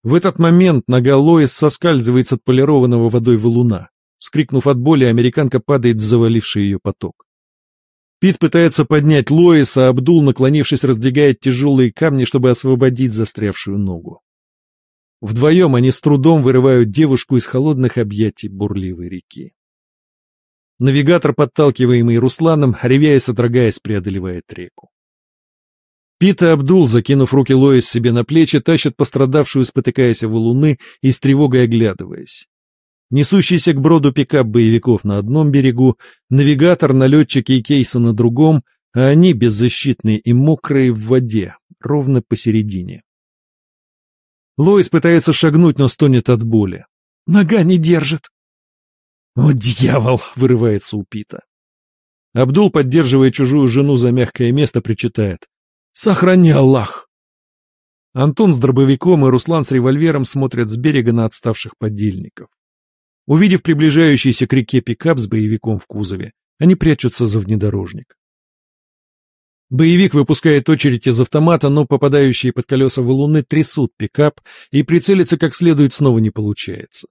В этот момент нога Лоис соскальзывает с отполированного водой валуна. Вскрикнув от боли, американка падает в заваливший ее поток. Пит пытается поднять Лоис, а Абдул, наклонившись, раздвигает тяжелые камни, чтобы освободить застрявшую ногу. Вдвоем они с трудом вырывают девушку из холодных объятий бурливой реки. Навигатор, подталкиваемый Русланом, ревя и содрогаясь, преодолевает реку. Пит и Абдул, закинув руки Лоис себе на плечи, тащат пострадавшую, спотыкаясь в валуны и с тревогой оглядываясь. Несущийся к броду пикап боевиков на одном берегу, навигатор, налетчики и кейсы на другом, а они, беззащитные и мокрые, в воде, ровно посередине. Лоис пытается шагнуть, но стонет от боли. «Нога не держит!» «О, дьявол!» — вырывается у Пита. Абдул, поддерживая чужую жену за мягкое место, причитает. «Сохрани Аллах!» Антон с дробовиком и Руслан с револьвером смотрят с берега на отставших подельников. Увидев приближающийся к реке пикап с боевиком в кузове, они прячутся за внедорожник. Боевик выпускает очередь из автомата, но попадающие под колеса валуны трясут пикап, и прицелиться как следует снова не получается.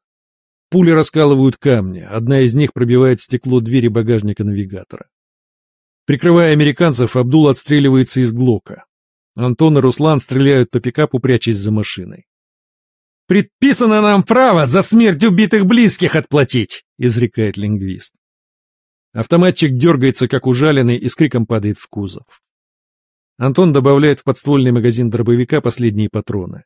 Пули раскалывают камни, одна из них пробивает стекло двери багажника навигатора. Прикрывая американцев, Абдул отстреливается из Глока. Антон и Руслан стреляют по пикапу, прячась за машиной. «Предписано нам право за смерть убитых близких отплатить!» — изрекает лингвист. Автоматчик дергается, как ужаленный, и с криком падает в кузов. Антон добавляет в подствольный магазин дробовика последние патроны.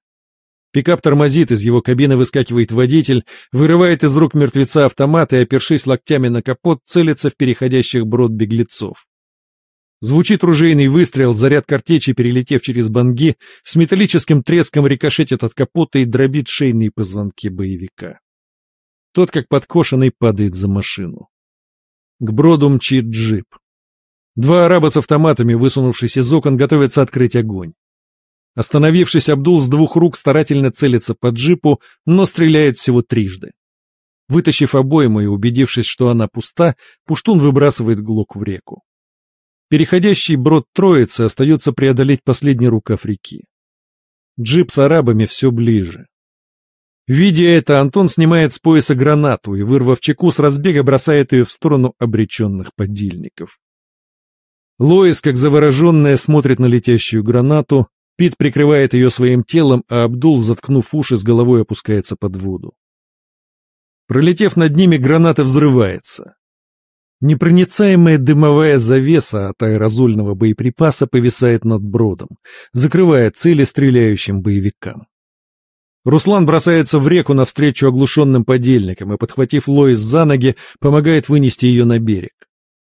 Пикап тормозит, из его кабины выскакивает водитель, вырывает из рук мертвеца автомат и, опершись локтями на капот, целится в переходящих брод беглецов. Звучит ружейный выстрел, заряд картечи, перелетев через банги, с металлическим треском рикошетит от капота и дробит шейные позвонки боевика. Тот, как подкошенный, падает за машину. К броду мчит джип. Два араба с автоматами, высунувшись из окон, готовятся открыть огонь. Остановившись, Абдул с двух рук старательно целится по джипу, но стреляет всего трижды. Вытащив обойму и убедившись, что она пуста, Пуштун выбрасывает глок в реку. Переходящий брод троицы остается преодолеть последний рукав реки. Джип с арабами все ближе. Видя это, Антон снимает с пояса гранату и, вырвав чеку, с разбега бросает ее в сторону обреченных подельников. Лоис, как завороженная, смотрит на летящую гранату, Пит прикрывает ее своим телом, а Абдул, заткнув уши, с головой опускается под воду. Пролетев над ними, граната взрывается. Непроницаемая дымовая завеса от аэрозольного боеприпаса повисает над бродом, закрывая цели стреляющим боевикам. Руслан бросается в реку навстречу оглушенным подельникам и, подхватив Лоис за ноги, помогает вынести ее на берег.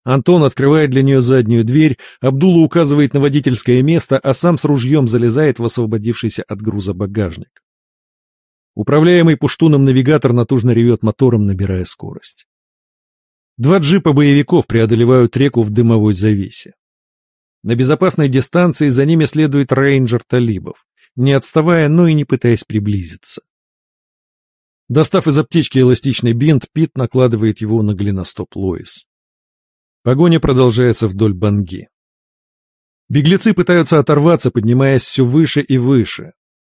Антон открывает для нее заднюю дверь, Абдулла указывает на водительское место, а сам с ружьем залезает в освободившийся от груза багажник. Управляемый пуштуном навигатор натужно ревет мотором, набирая скорость. Два джипа боевиков преодолевают реку в дымовой завесе. На безопасной дистанции за ними следует рейнджер талибов, не отставая, но и не пытаясь приблизиться. Достав из аптечки эластичный бинт, Пит накладывает его на голеностоп Лоис. Погоня продолжается вдоль Банги. Беглецы пытаются оторваться, поднимаясь все выше и выше.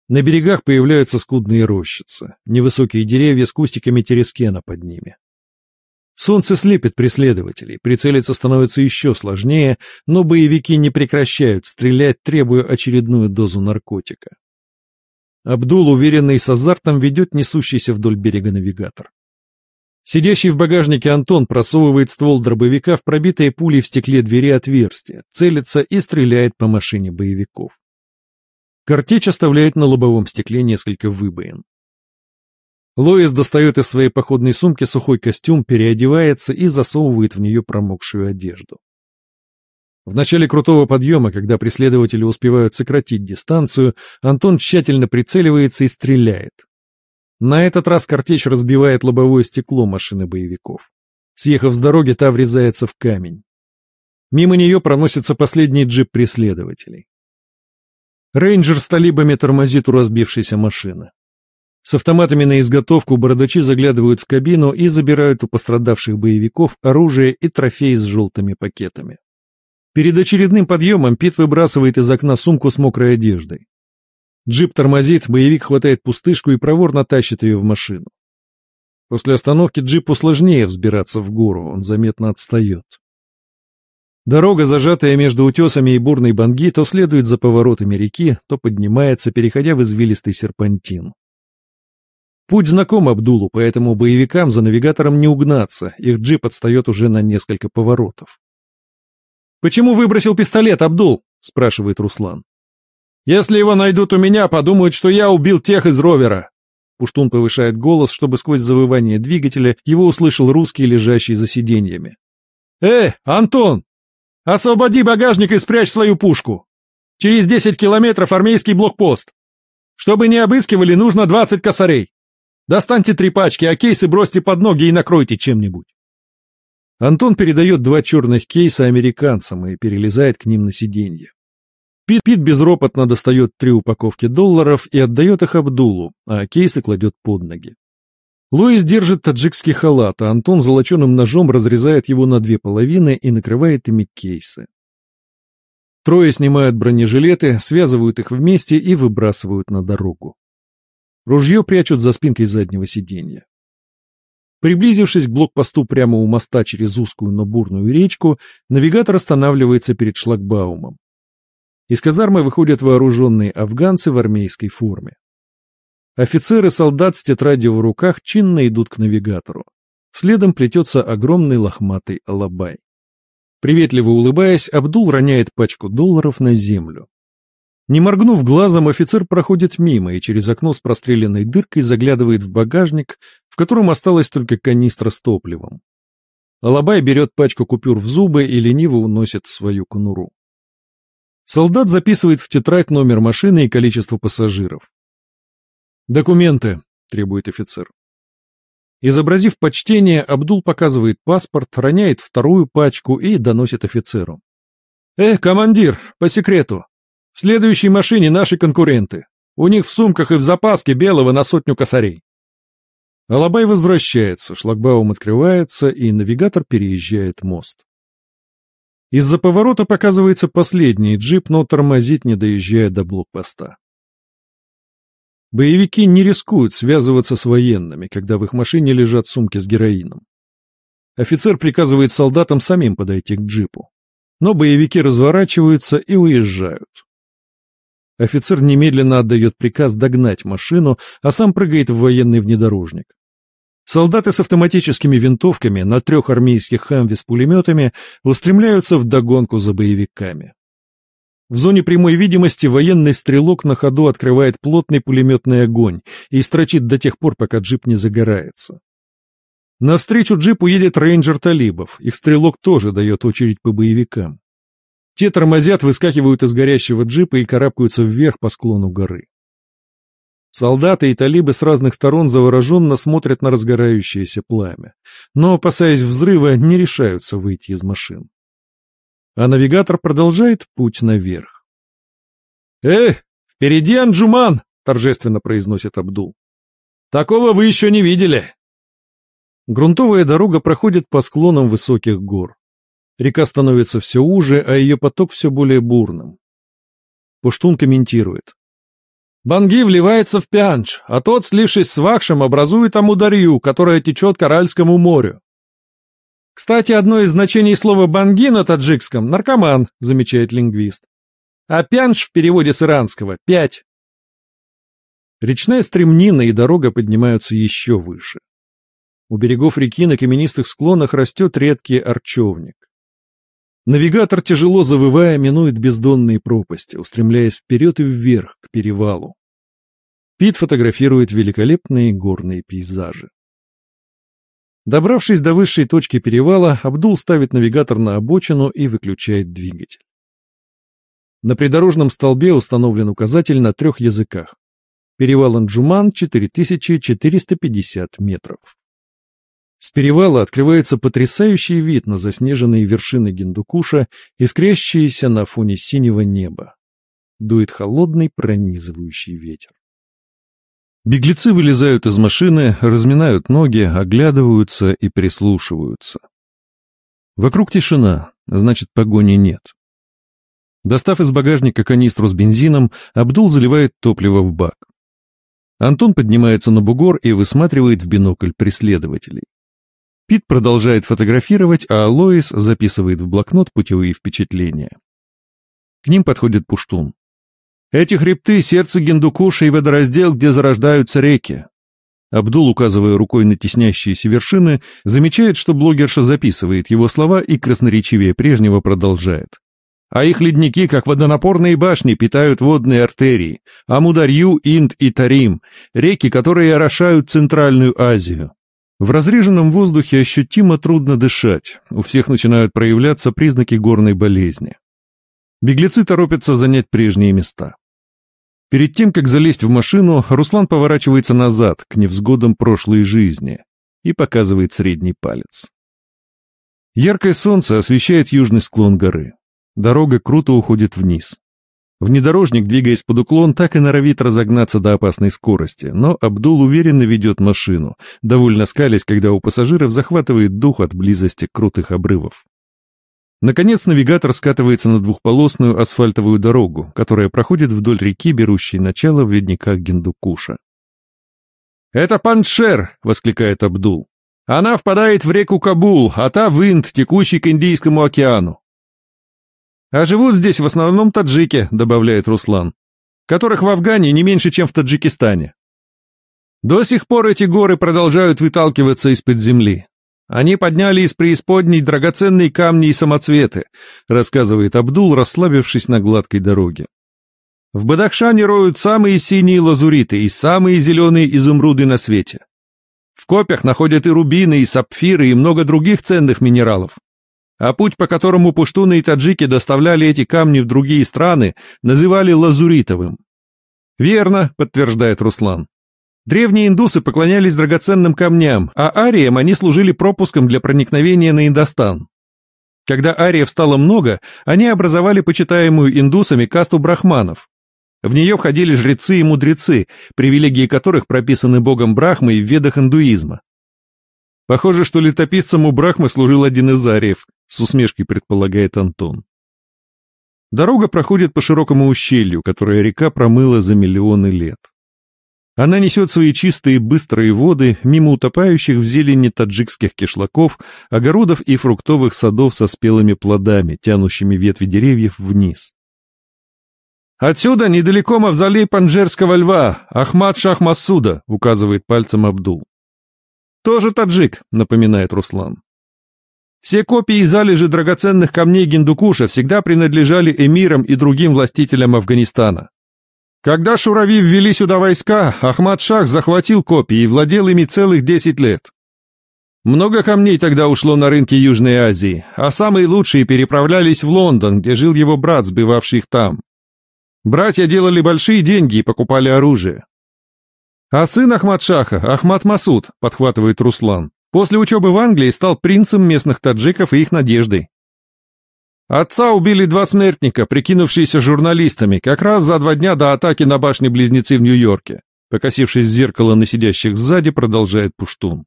На берегах появляются скудные рощицы, невысокие деревья с кустиками терескена под ними. Солнце слепит преследователей, прицелиться становится еще сложнее, но боевики не прекращают стрелять, требуя очередную дозу наркотика. Абдул, уверенный с азартом, ведет несущийся вдоль берега навигатор. Сидящий в багажнике Антон просовывает ствол дробовика в пробитые пулей в стекле двери отверстие, целится и стреляет по машине боевиков. Картечь оставляет на лобовом стекле несколько выбоин. Лоис достает из своей походной сумки сухой костюм, переодевается и засовывает в нее промокшую одежду. В начале крутого подъема, когда преследователи успевают сократить дистанцию, Антон тщательно прицеливается и стреляет. На этот раз картечь разбивает лобовое стекло машины боевиков. Съехав с дороги, та врезается в камень. Мимо нее проносится последний джип преследователей. Рейнджер с талибами тормозит у разбившейся машины. С автоматами на изготовку бородачи заглядывают в кабину и забирают у пострадавших боевиков оружие и трофеи с желтыми пакетами. Перед очередным подъемом Пит выбрасывает из окна сумку с мокрой одеждой. Джип тормозит, боевик хватает пустышку и проворно тащит ее в машину. После остановки джипу сложнее взбираться в гору, он заметно отстает. Дорога, зажатая между утесами и бурной банги, то следует за поворотами реки, то поднимается, переходя в извилистый серпантин. Путь знаком Абдулу, поэтому боевикам за навигатором не угнаться, их джип отстает уже на несколько поворотов. «Почему выбросил пистолет, Абдул?» — спрашивает Руслан. «Если его найдут у меня, подумают, что я убил тех из ровера». Пуштун повышает голос, чтобы сквозь завывание двигателя его услышал русский, лежащий за сиденьями. «Э, Антон! Освободи багажник и спрячь свою пушку! Через десять километров армейский блокпост! Чтобы не обыскивали, нужно двадцать косарей! Достаньте три пачки, а кейсы бросьте под ноги и накройте чем-нибудь!» Антон передает два черных кейса американцам и перелезает к ним на сиденье. Пит, Пит безропотно достает три упаковки долларов и отдает их Абдулу, а кейсы кладет под ноги. Луис держит таджикский халат, а Антон золоченым ножом разрезает его на две половины и накрывает ими кейсы. Трое снимают бронежилеты, связывают их вместе и выбрасывают на дорогу. Ружье прячут за спинкой заднего сиденья. Приблизившись к блокпосту прямо у моста через узкую, но бурную речку, навигатор останавливается перед шлагбаумом. Из казармы выходят вооруженные афганцы в армейской форме. Офицеры солдат с тетрадью в руках чинно идут к навигатору. Следом плетется огромный лохматый алабай. Приветливо улыбаясь, Абдул роняет пачку долларов на землю. Не моргнув глазом, офицер проходит мимо и через окно с простреленной дыркой заглядывает в багажник, в котором осталась только канистра с топливом. Алабай берет пачку купюр в зубы и лениво уносит свою конуру. Солдат записывает в тетрадь номер машины и количество пассажиров. «Документы», — требует офицер. Изобразив почтение, Абдул показывает паспорт, роняет вторую пачку и доносит офицеру. «Э, командир, по секрету. В следующей машине наши конкуренты. У них в сумках и в запаске белого на сотню косарей». Алабай возвращается, шлагбаум открывается, и навигатор переезжает мост. Из-за поворота показывается последний джип, но тормозит, не доезжая до блокпоста. Боевики не рискуют связываться с военными, когда в их машине лежат сумки с героином. Офицер приказывает солдатам самим подойти к джипу. Но боевики разворачиваются и уезжают. Офицер немедленно отдает приказ догнать машину, а сам прыгает в военный внедорожник. Солдаты с автоматическими винтовками на трех армейских «Хамви» с пулеметами устремляются в догонку за боевиками. В зоне прямой видимости военный стрелок на ходу открывает плотный пулеметный огонь и строчит до тех пор, пока джип не загорается. Навстречу джипу едет рейнджер талибов, их стрелок тоже дает очередь по боевикам. Те тормозят, выскакивают из горящего джипа и карабкаются вверх по склону горы. Солдаты и талибы с разных сторон завороженно смотрят на разгорающееся пламя, но, опасаясь взрыва, не решаются выйти из машин. А навигатор продолжает путь наверх. «Эх, впереди Анджуман!» — торжественно произносит Абдул. «Такого вы еще не видели!» Грунтовая дорога проходит по склонам высоких гор. Река становится все уже, а ее поток все более бурным. Пуштун комментирует. Банги вливается в Пянч, а тот, слившись с Вахшем, образует Амударью, которая течет к Аральскому морю. Кстати, одно из значений слова «банги» на таджикском — наркоман, замечает лингвист. А Пянч в переводе с иранского — пять. Речная стремнина и дорога поднимаются еще выше. У берегов реки на каменистых склонах растет редкий арчевник. Навигатор, тяжело завывая, минует бездонные пропасти, устремляясь вперед и вверх, к перевалу. Пит фотографирует великолепные горные пейзажи. Добравшись до высшей точки перевала, Абдул ставит навигатор на обочину и выключает двигатель. На придорожном столбе установлен указатель на трех языках. Перевал Анджуман 4450 метров. С перевала открывается потрясающий вид на заснеженные вершины Гиндукуша, искрящиеся на фоне синего неба. Дует холодный пронизывающий ветер. Беглецы вылезают из машины, разминают ноги, оглядываются и прислушиваются. Вокруг тишина, значит, погони нет. Достав из багажника канистру с бензином, Абдул заливает топливо в бак. Антон поднимается на бугор и высматривает в бинокль преследователей. Пит продолжает фотографировать, а Лоис записывает в блокнот путевые впечатления. К ним подходит Пуштун. Эти хребты — сердце Гиндукуша и водораздел, где зарождаются реки. Абдул, указывая рукой на теснящиеся вершины, замечает, что блогерша записывает его слова и красноречивее прежнего продолжает. А их ледники, как водонапорные башни, питают водные артерии, Амударью, Инд и Тарим, реки, которые орошают Центральную Азию. В разреженном воздухе ощутимо трудно дышать, у всех начинают проявляться признаки горной болезни. Беглецы торопятся занять прежние места. Перед тем, как залезть в машину, Руслан поворачивается назад, к невзгодам прошлой жизни, и показывает средний палец. Яркое солнце освещает южный склон горы. Дорога круто уходит вниз. Внедорожник, двигаясь под уклон, так и норовит разогнаться до опасной скорости, но Абдул уверенно ведет машину, довольно скалясь, когда у пассажиров захватывает дух от близости крутых обрывов. Наконец навигатор скатывается на двухполосную асфальтовую дорогу, которая проходит вдоль реки, берущей начало в ледниках Гиндукуша. «Это Паншер!» — воскликает Абдул. «Она впадает в реку Кабул, а та в Инд, текущий к Индийскому океану. «А живут здесь в основном таджики», — добавляет Руслан, «которых в Афгане не меньше, чем в Таджикистане. До сих пор эти горы продолжают выталкиваться из-под земли. Они подняли из преисподней драгоценные камни и самоцветы», — рассказывает Абдул, расслабившись на гладкой дороге. «В Бадахшане роют самые синие лазуриты и самые зеленые изумруды на свете. В копях находят и рубины, и сапфиры, и много других ценных минералов. А путь, по которому пуштуны и таджики доставляли эти камни в другие страны, называли лазуритовым. «Верно», — подтверждает Руслан. Древние индусы поклонялись драгоценным камням, а ариям они служили пропуском для проникновения на Индостан. Когда ариев стало много, они образовали почитаемую индусами касту брахманов. В нее входили жрецы и мудрецы, привилегии которых прописаны богом Брахмой в ведах индуизма. Похоже, что летописцем у Брахмы служил один из ариев, с усмешкой предполагает Антон. Дорога проходит по широкому ущелью, которое река промыла за миллионы лет. Она несет свои чистые быстрые воды мимо утопающих в зелени таджикских кишлаков, огородов и фруктовых садов со спелыми плодами, тянущими ветви деревьев вниз. «Отсюда недалеко мавзолей панджерского льва, Ахмад Шах Масуда», указывает пальцем Абдул. «Тоже таджик», напоминает Руслан. Все копии и залежи драгоценных камней Гиндукуша всегда принадлежали эмирам и другим властителям Афганистана. Когда Шурави ввели сюда войска, Ахмад Шах захватил копии и владел ими целых 10 лет. Много камней тогда ушло на рынки Южной Азии, а самые лучшие переправлялись в Лондон, где жил его брат, сбывавший их там. Братья делали большие деньги и покупали оружие. А сын Ахмад Шаха, Ахмад Масуд, подхватывает Руслан, После учебы в Англии стал принцем местных таджиков и их надеждой. Отца убили два смертника, прикинувшиеся журналистами, как раз за два дня до атаки на башни-близнецы в Нью-Йорке. Покосившись в зеркало на сидящих сзади, продолжает Пуштун.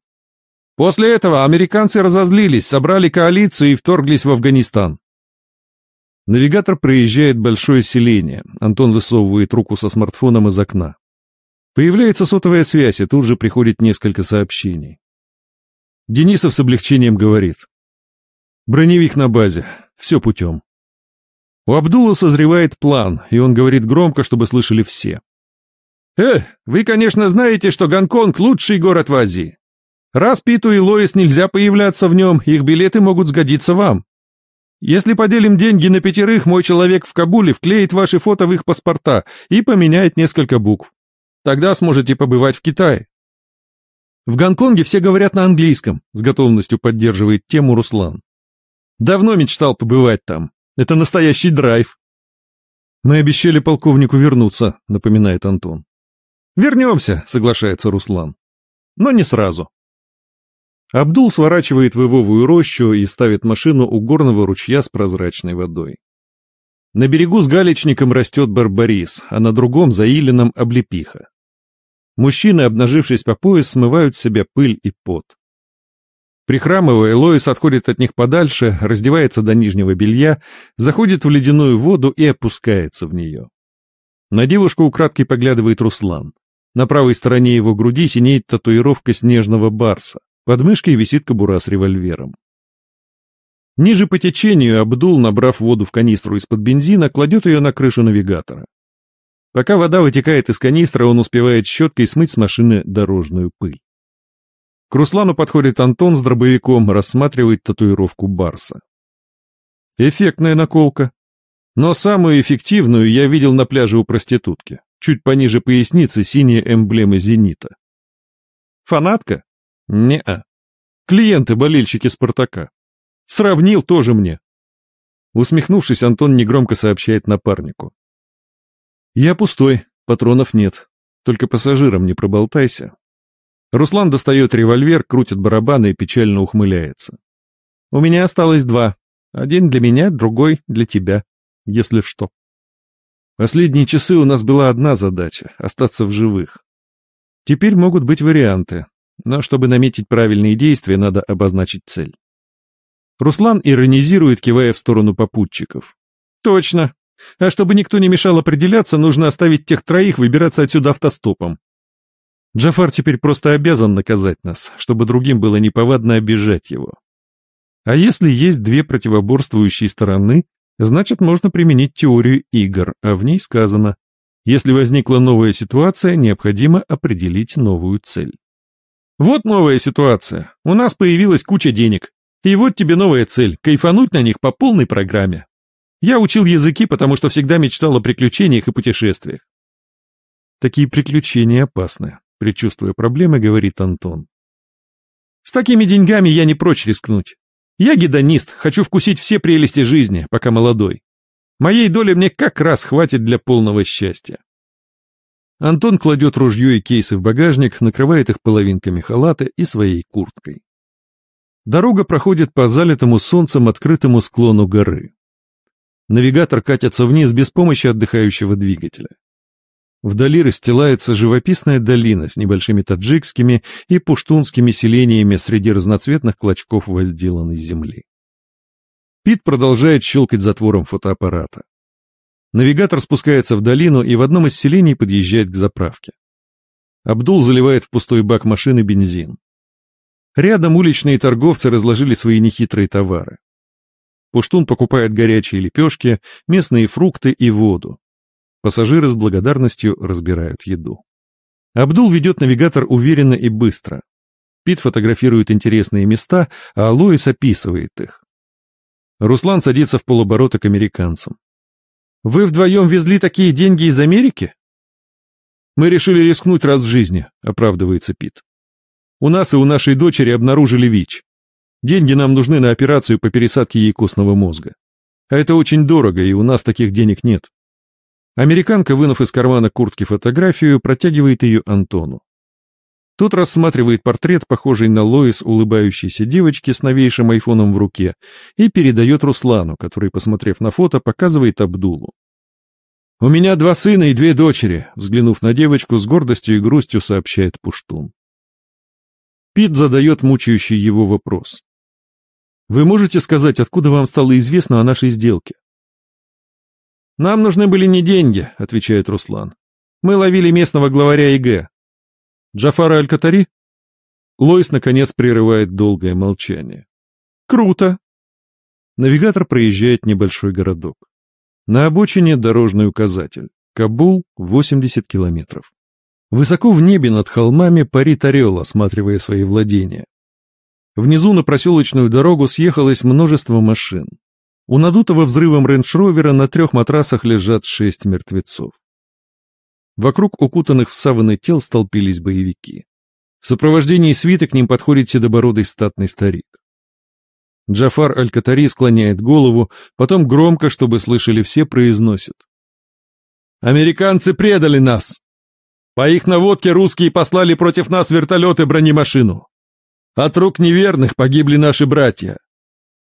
После этого американцы разозлились, собрали коалицию и вторглись в Афганистан. Навигатор проезжает большое селение. Антон высовывает руку со смартфоном из окна. Появляется сотовая связь, и тут же приходит несколько сообщений. Денисов с облегчением говорит. Броневик на базе. Все путем. У Абдула созревает план, и он говорит громко, чтобы слышали все. «Э, вы, конечно, знаете, что Гонконг — лучший город в Азии. Раз Питу и Лоис нельзя появляться в нем, их билеты могут сгодиться вам. Если поделим деньги на пятерых, мой человек в Кабуле вклеит ваши фото в их паспорта и поменяет несколько букв. Тогда сможете побывать в Китае. В Гонконге все говорят на английском, с готовностью поддерживает тему Руслан. Давно мечтал побывать там. Это настоящий драйв. Мы обещали полковнику вернуться, напоминает Антон. Вернемся, соглашается Руслан. Но не сразу. Абдул сворачивает в Ивовую рощу и ставит машину у горного ручья с прозрачной водой. На берегу с галечником растет барбарис, а на другом заиленном облепиха. Мужчины, обнажившись по пояс, смывают с себя пыль и пот. Прихрамывая, Лоис отходит от них подальше, раздевается до нижнего белья, заходит в ледяную воду и опускается в нее. На девушку украдкой поглядывает Руслан. На правой стороне его груди синеет татуировка снежного барса. Под мышкой висит кобура с револьвером. Ниже по течению Абдул, набрав воду в канистру из-под бензина, кладет ее на крышу навигатора. Пока вода вытекает из канистра, он успевает щеткой смыть с машины дорожную пыль. К Руслану подходит Антон с дробовиком, рассматривает татуировку Барса. Эффектная наколка. Но самую эффективную я видел на пляже у проститутки. Чуть пониже поясницы синяя эмблема «Зенита». Фанатка? Не-а. Клиенты-болельщики «Спартака». Сравнил тоже мне. Усмехнувшись, Антон негромко сообщает напарнику. «Я пустой, патронов нет. Только пассажирам не проболтайся». Руслан достает револьвер, крутит барабаны и печально ухмыляется. «У меня осталось два. Один для меня, другой для тебя, если что». Последние часы у нас была одна задача — остаться в живых. Теперь могут быть варианты, но чтобы наметить правильные действия, надо обозначить цель. Руслан иронизирует, кивая в сторону попутчиков. «Точно. А чтобы никто не мешал определяться, нужно оставить тех троих выбираться отсюда автостопом. Джафар теперь просто обязан наказать нас, чтобы другим было неповадно обижать его. А если есть две противоборствующие стороны, значит можно применить теорию игр, а в ней сказано, если возникла новая ситуация, необходимо определить новую цель. Вот новая ситуация. У нас появилась куча денег. И вот тебе новая цель — кайфануть на них по полной программе. Я учил языки, потому что всегда мечтал о приключениях и путешествиях. Такие приключения опасны, предчувствуя проблемы, говорит Антон. С такими деньгами я не прочь рискнуть. Я гедонист, хочу вкусить все прелести жизни, пока молодой. Моей доли мне как раз хватит для полного счастья. Антон кладет ружье и кейсы в багажник, накрывает их половинками халата и своей курткой. Дорога проходит по залитому солнцем открытому склону горы. Навигатор катится вниз без помощи отдыхающего двигателя. Вдали расстилается живописная долина с небольшими таджикскими и пуштунскими селениями среди разноцветных клочков возделанной земли. Пит продолжает щелкать затвором фотоаппарата. Навигатор спускается в долину и в одном из селений подъезжает к заправке. Абдул заливает в пустой бак машины бензин. Рядом уличные торговцы разложили свои нехитрые товары. Пуштун покупает горячие лепешки, местные фрукты и воду. Пассажиры с благодарностью разбирают еду. Абдул ведет навигатор уверенно и быстро. Пит фотографирует интересные места, а Лоис описывает их. Руслан садится в полоборота к американцам. «Вы вдвоем везли такие деньги из Америки?» «Мы решили рискнуть раз в жизни», — оправдывается Пит. У нас и у нашей дочери обнаружили ВИЧ. Деньги нам нужны на операцию по пересадке ей костного мозга. А это очень дорого, и у нас таких денег нет. Американка, вынув из кармана куртки фотографию, протягивает ее Антону. Тот рассматривает портрет, похожий на Лоис улыбающейся девочки с новейшим айфоном в руке, и передает Руслану, который, посмотрев на фото, показывает Абдулу. «У меня два сына и две дочери», взглянув на девочку, с гордостью и грустью сообщает Пуштун. Пит задает мучающий его вопрос. «Вы можете сказать, откуда вам стало известно о нашей сделке?» «Нам нужны были не деньги», — отвечает Руслан. «Мы ловили местного главаря ИГ». «Джафара Аль-Катари?» Лойс, наконец, прерывает долгое молчание. «Круто!» Навигатор проезжает небольшой городок. На обочине дорожный указатель. Кабул, 80 километров. Высоко в небе над холмами парит орел, осматривая свои владения. Внизу на проселочную дорогу съехалось множество машин. У надутого взрывом рейндж-ровера на трех матрасах лежат шесть мертвецов. Вокруг укутанных в саваны тел столпились боевики. В сопровождении свита к ним подходит седобородый статный старик. Джафар Аль-Катари склоняет голову, потом громко, чтобы слышали все, произносит. «Американцы предали нас! По их наводке русские послали против нас вертолет и бронемашину. От рук неверных погибли наши братья.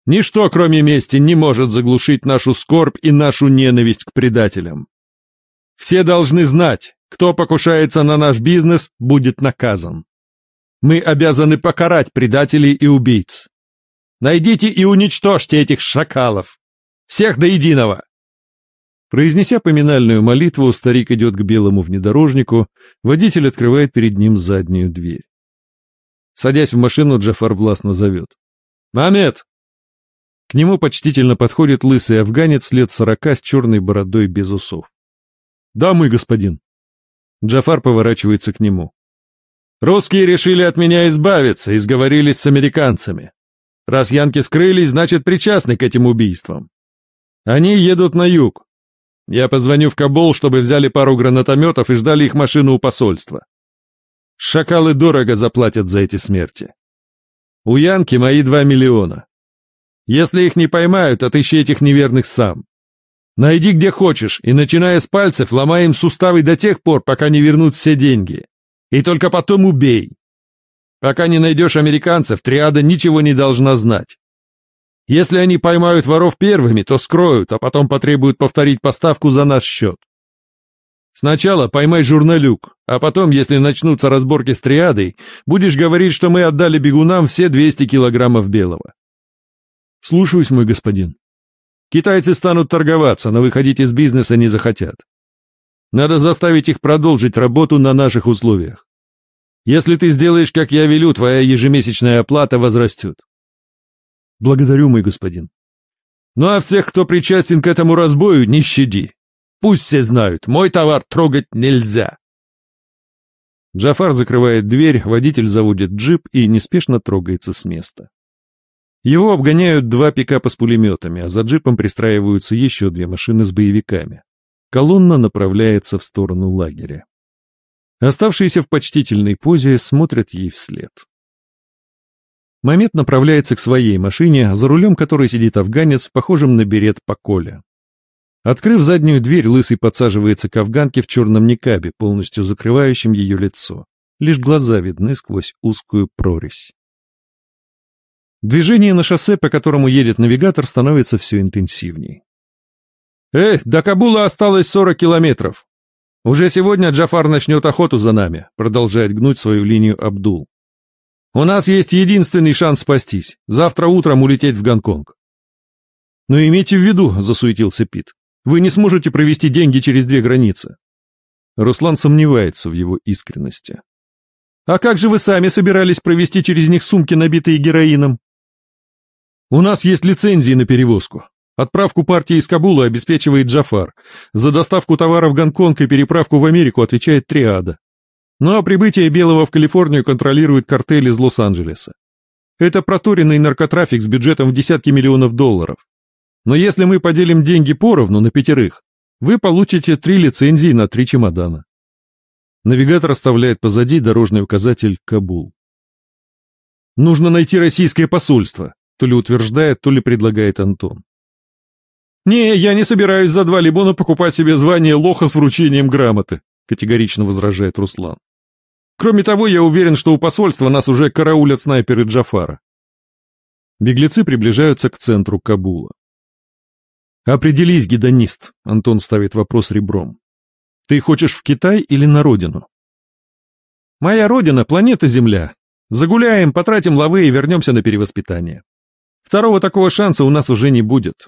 Ничто, кроме мести, не может заглушить нашу скорбь и нашу ненависть к предателям. Все должны знать, кто покушается на наш бизнес, будет наказан. Мы обязаны покарать предателей и убийц. Найдите и уничтожьте этих шакалов. Всех до единого. Произнеся поминальную молитву, старик идет к белому внедорожнику, водитель открывает перед ним заднюю дверь. Садясь в машину, Джафар властно зовет. «Мамед!» К нему почтительно подходит лысый афганец лет сорока с черной бородой без усов. Да, мой господин. Джафар поворачивается к нему. Русские решили от меня избавиться и сговорились с американцами. Раз янки скрылись, значит, причастны к этим убийствам. Они едут на юг. Я позвоню в Кабул, чтобы взяли пару гранатометов и ждали их машину у посольства. Шакалы дорого заплатят за эти смерти. У Янки мои два миллиона. Если их не поймают, отыщи этих неверных сам. Найди где хочешь, и, начиная с пальцев, ломай им суставы до тех пор, пока не вернут все деньги. И только потом убей. Пока не найдешь американцев, триада ничего не должна знать. Если они поймают воров первыми, то скроют, а потом потребуют повторить поставку за наш счет. Сначала поймай журналюк, а потом, если начнутся разборки с триадой, будешь говорить, что мы отдали бегунам все 200 килограммов белого. Слушаюсь, мой господин. Китайцы станут торговаться, но выходить из бизнеса не захотят. Надо заставить их продолжить работу на наших условиях. Если ты сделаешь, как я велю, твоя ежемесячная оплата возрастет. Благодарю, мой господин. Ну а всех, кто причастен к этому разбою, не щади. Пусть все знают, мой товар трогать нельзя. Джафар закрывает дверь, водитель заводит джип и неспешно трогается с места. Его обгоняют два пикапа с пулеметами, а за джипом пристраиваются еще две машины с боевиками. Колонна направляется в сторону лагеря. Оставшиеся в почтительной позе смотрят ей вслед. Момент направляется к своей машине, за рулем которой сидит афганец в похожем на берет поколе. Открыв заднюю дверь, Лысый подсаживается к афганке в черном никабе, полностью закрывающем ее лицо. Лишь глаза видны сквозь узкую прорезь. Движение на шоссе, по которому едет навигатор, становится все интенсивней. «Эй, до Кабула осталось 40 километров. Уже сегодня Джафар начнет охоту за нами», продолжает гнуть свою линию Абдул. «У нас есть единственный шанс спастись. Завтра утром улететь в Гонконг». «Но имейте в виду», — засуетился Пит, «вы не сможете провести деньги через две границы». Руслан сомневается в его искренности. «А как же вы сами собирались провести через них сумки, набитые героином?» У нас есть лицензии на перевозку. Отправку партии из Кабула обеспечивает Джафар. За доставку товара в Гонконг и переправку в Америку отвечает Триада. Ну а прибытие Белого в Калифорнию контролирует картель из Лос-Анджелеса. Это проторенный наркотрафик с бюджетом в десятки миллионов долларов. Но если мы поделим деньги поровну на пятерых, вы получите три лицензии на три чемодана. Навигатор оставляет позади дорожный указатель «Кабул». Нужно найти российское посольство. То ли утверждает, то ли предлагает Антон. «Не, я не собираюсь за два либона покупать себе звание лоха с вручением грамоты», категорично возражает Руслан. «Кроме того, я уверен, что у посольства нас уже караулят снайперы Джафара». Беглецы приближаются к центру Кабула. «Определись, гедонист», — Антон ставит вопрос ребром. «Ты хочешь в Китай или на родину?» «Моя родина — планета Земля. Загуляем, потратим лавы и вернемся на перевоспитание. Второго такого шанса у нас уже не будет.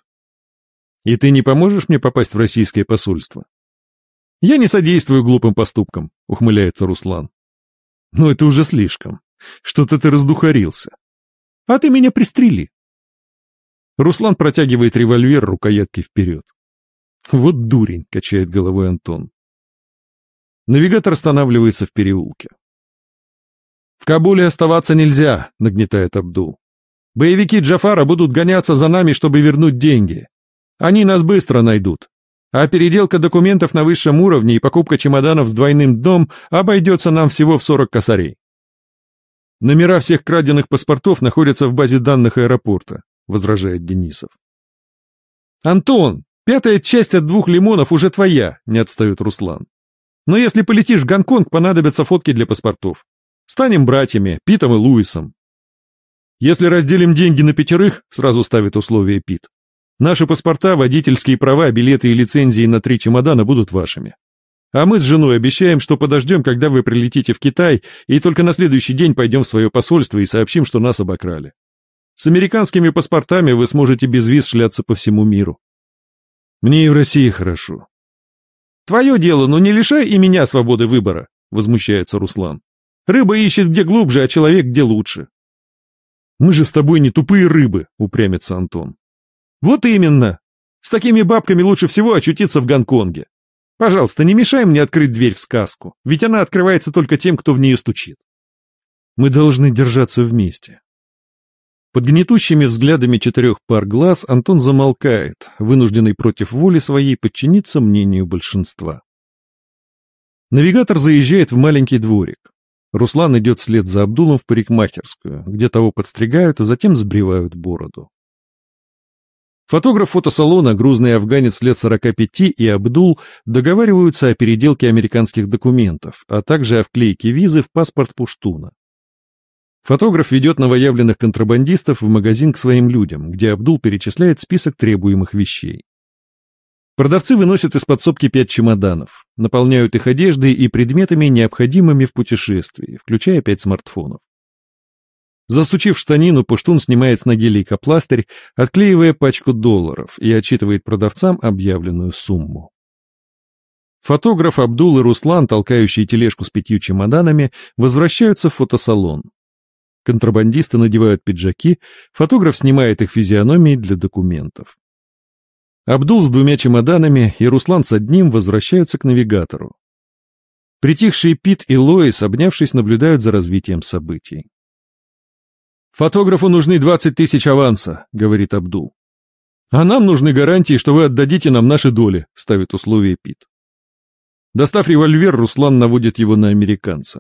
И ты не поможешь мне попасть в российское посольство? Я не содействую глупым поступкам, ухмыляется Руслан. Но это уже слишком. Что-то ты раздухарился. А ты меня пристрели. Руслан протягивает револьвер рукоятки вперед. Вот дурень, качает головой Антон. Навигатор останавливается в переулке. В Кабуле оставаться нельзя, нагнетает Абдул. Боевики Джафара будут гоняться за нами, чтобы вернуть деньги. Они нас быстро найдут. А переделка документов на высшем уровне и покупка чемоданов с двойным дном обойдется нам всего в 40 косарей. Номера всех краденных паспортов находятся в базе данных аэропорта, возражает Денисов. Антон, пятая часть от двух лимонов уже твоя, не отстает Руслан. Но если полетишь в Гонконг, понадобятся фотки для паспортов. Станем братьями, Питом и Луисом. Если разделим деньги на пятерых, сразу ставит условие Пит, наши паспорта, водительские права, билеты и лицензии на три чемодана будут вашими. А мы с женой обещаем, что подождем, когда вы прилетите в Китай, и только на следующий день пойдем в свое посольство и сообщим, что нас обокрали. С американскими паспортами вы сможете без виз шляться по всему миру. Мне и в России хорошо. Твое дело, но не лишай и меня свободы выбора, возмущается Руслан. Рыба ищет где глубже, а человек где лучше. Мы же с тобой не тупые рыбы, упрямится Антон. Вот именно. С такими бабками лучше всего очутиться в Гонконге. Пожалуйста, не мешай мне открыть дверь в сказку, ведь она открывается только тем, кто в нее стучит. Мы должны держаться вместе. Под гнетущими взглядами четырех пар глаз Антон замолкает, вынужденный против воли своей подчиниться мнению большинства. Навигатор заезжает в маленький дворик. Руслан идет вслед за Абдулом в парикмахерскую, где того подстригают, а затем сбривают бороду. Фотограф фотосалона, грузный афганец лет 45 и Абдул договариваются о переделке американских документов, а также о вклейке визы в паспорт Пуштуна. Фотограф ведет новоявленных контрабандистов в магазин к своим людям, где Абдул перечисляет список требуемых вещей. Продавцы выносят из подсобки пять чемоданов, наполняют их одеждой и предметами, необходимыми в путешествии, включая пять смартфонов. Засучив штанину, Пуштун снимает с ноги лейкопластырь, отклеивая пачку долларов и отчитывает продавцам объявленную сумму. Фотограф Абдул и Руслан, толкающие тележку с пятью чемоданами, возвращаются в фотосалон. Контрабандисты надевают пиджаки, фотограф снимает их физиономии для документов. Абдул с двумя чемоданами и Руслан с одним возвращаются к навигатору. Притихшие Пит и Лоис, обнявшись, наблюдают за развитием событий. «Фотографу нужны 20 тысяч аванса», — говорит Абдул. «А нам нужны гарантии, что вы отдадите нам наши доли», — ставит условие Пит. Достав револьвер, Руслан наводит его на американца.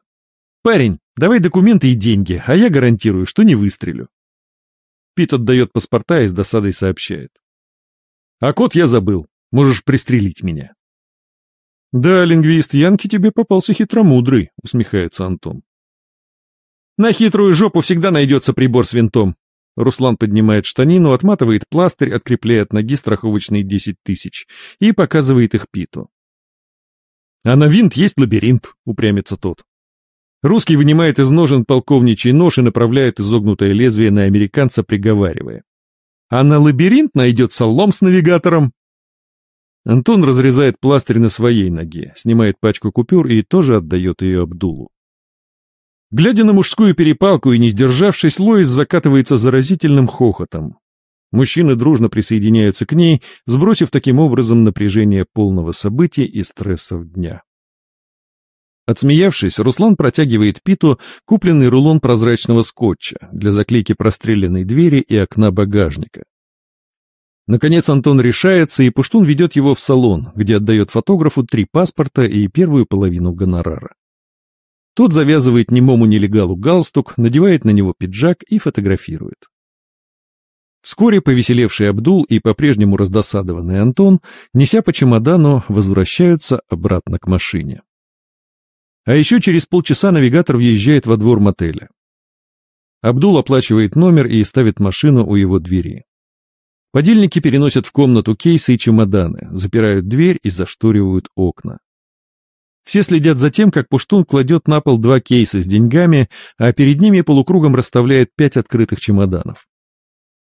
«Парень, давай документы и деньги, а я гарантирую, что не выстрелю». Пит отдает паспорта и с досадой сообщает. А код я забыл. Можешь пристрелить меня. Да, лингвист, Янки тебе попался хитромудрый, усмехается Антон. На хитрую жопу всегда найдется прибор с винтом. Руслан поднимает штанину, отматывает пластырь, открепляя от ноги страховочные десять тысяч и показывает их Питу. А на винт есть лабиринт, упрямится тот. Русский вынимает из ножен полковничий нож и направляет изогнутое лезвие на американца, приговаривая а на лабиринт найдется лом с навигатором. Антон разрезает пластырь на своей ноге, снимает пачку купюр и тоже отдает ее Абдулу. Глядя на мужскую перепалку и не сдержавшись, Лоис закатывается заразительным хохотом. Мужчины дружно присоединяются к ней, сбросив таким образом напряжение полного события и стрессов дня. Отсмеявшись, Руслан протягивает Питу купленный рулон прозрачного скотча для заклейки простреленной двери и окна багажника. Наконец Антон решается, и Пуштун ведет его в салон, где отдает фотографу три паспорта и первую половину гонорара. Тот завязывает немому нелегалу галстук, надевает на него пиджак и фотографирует. Вскоре повеселевший Абдул и по-прежнему раздосадованный Антон, неся по чемодану, возвращаются обратно к машине. А еще через полчаса навигатор въезжает во двор мотеля. Абдул оплачивает номер и ставит машину у его двери. Подельники переносят в комнату кейсы и чемоданы, запирают дверь и зашторивают окна. Все следят за тем, как Пуштун кладет на пол два кейса с деньгами, а перед ними полукругом расставляет пять открытых чемоданов.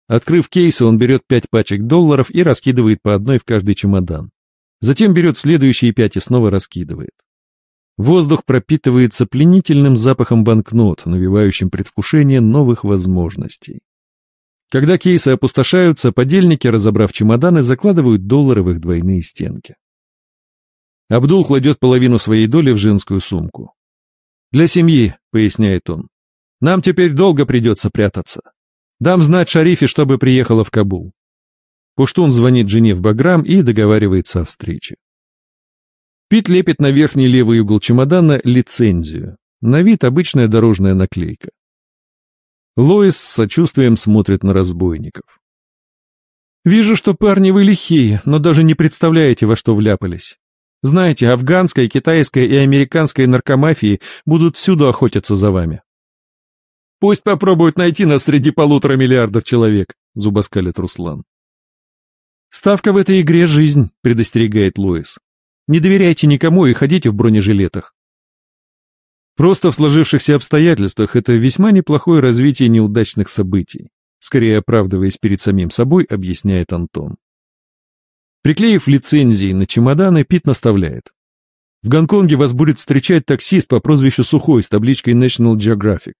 Открыв кейсы, он берет пять пачек долларов и раскидывает по одной в каждый чемодан. Затем берет следующие пять и снова раскидывает. Воздух пропитывается пленительным запахом банкнот, навевающим предвкушение новых возможностей. Когда кейсы опустошаются, подельники, разобрав чемоданы, закладывают доллары в их двойные стенки. Абдул кладет половину своей доли в женскую сумку. «Для семьи», — поясняет он. «Нам теперь долго придется прятаться. Дам знать шарифе, чтобы приехала в Кабул». Пуштун звонит жене в Баграм и договаривается о встрече. Пит лепит на верхний левый угол чемодана лицензию. На вид обычная дорожная наклейка. Лоис с сочувствием смотрит на разбойников. «Вижу, что парни вы лихие, но даже не представляете, во что вляпались. Знаете, афганская, китайская и американская наркомафии будут всюду охотиться за вами». «Пусть попробуют найти нас среди полутора миллиардов человек», — зубоскалит Руслан. «Ставка в этой игре — жизнь», — предостерегает Лоис. Не доверяйте никому и ходите в бронежилетах. Просто в сложившихся обстоятельствах это весьма неплохое развитие неудачных событий, скорее оправдываясь перед самим собой, объясняет Антон. Приклеив лицензии на чемоданы, Пит наставляет. В Гонконге вас будет встречать таксист по прозвищу Сухой с табличкой National Geographic.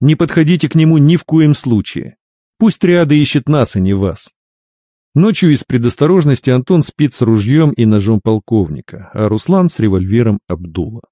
Не подходите к нему ни в коем случае. Пусть триада ищет нас, а не вас. Ночью из предосторожности Антон спит с ружьем и ножом полковника, а Руслан с револьвером Абдула.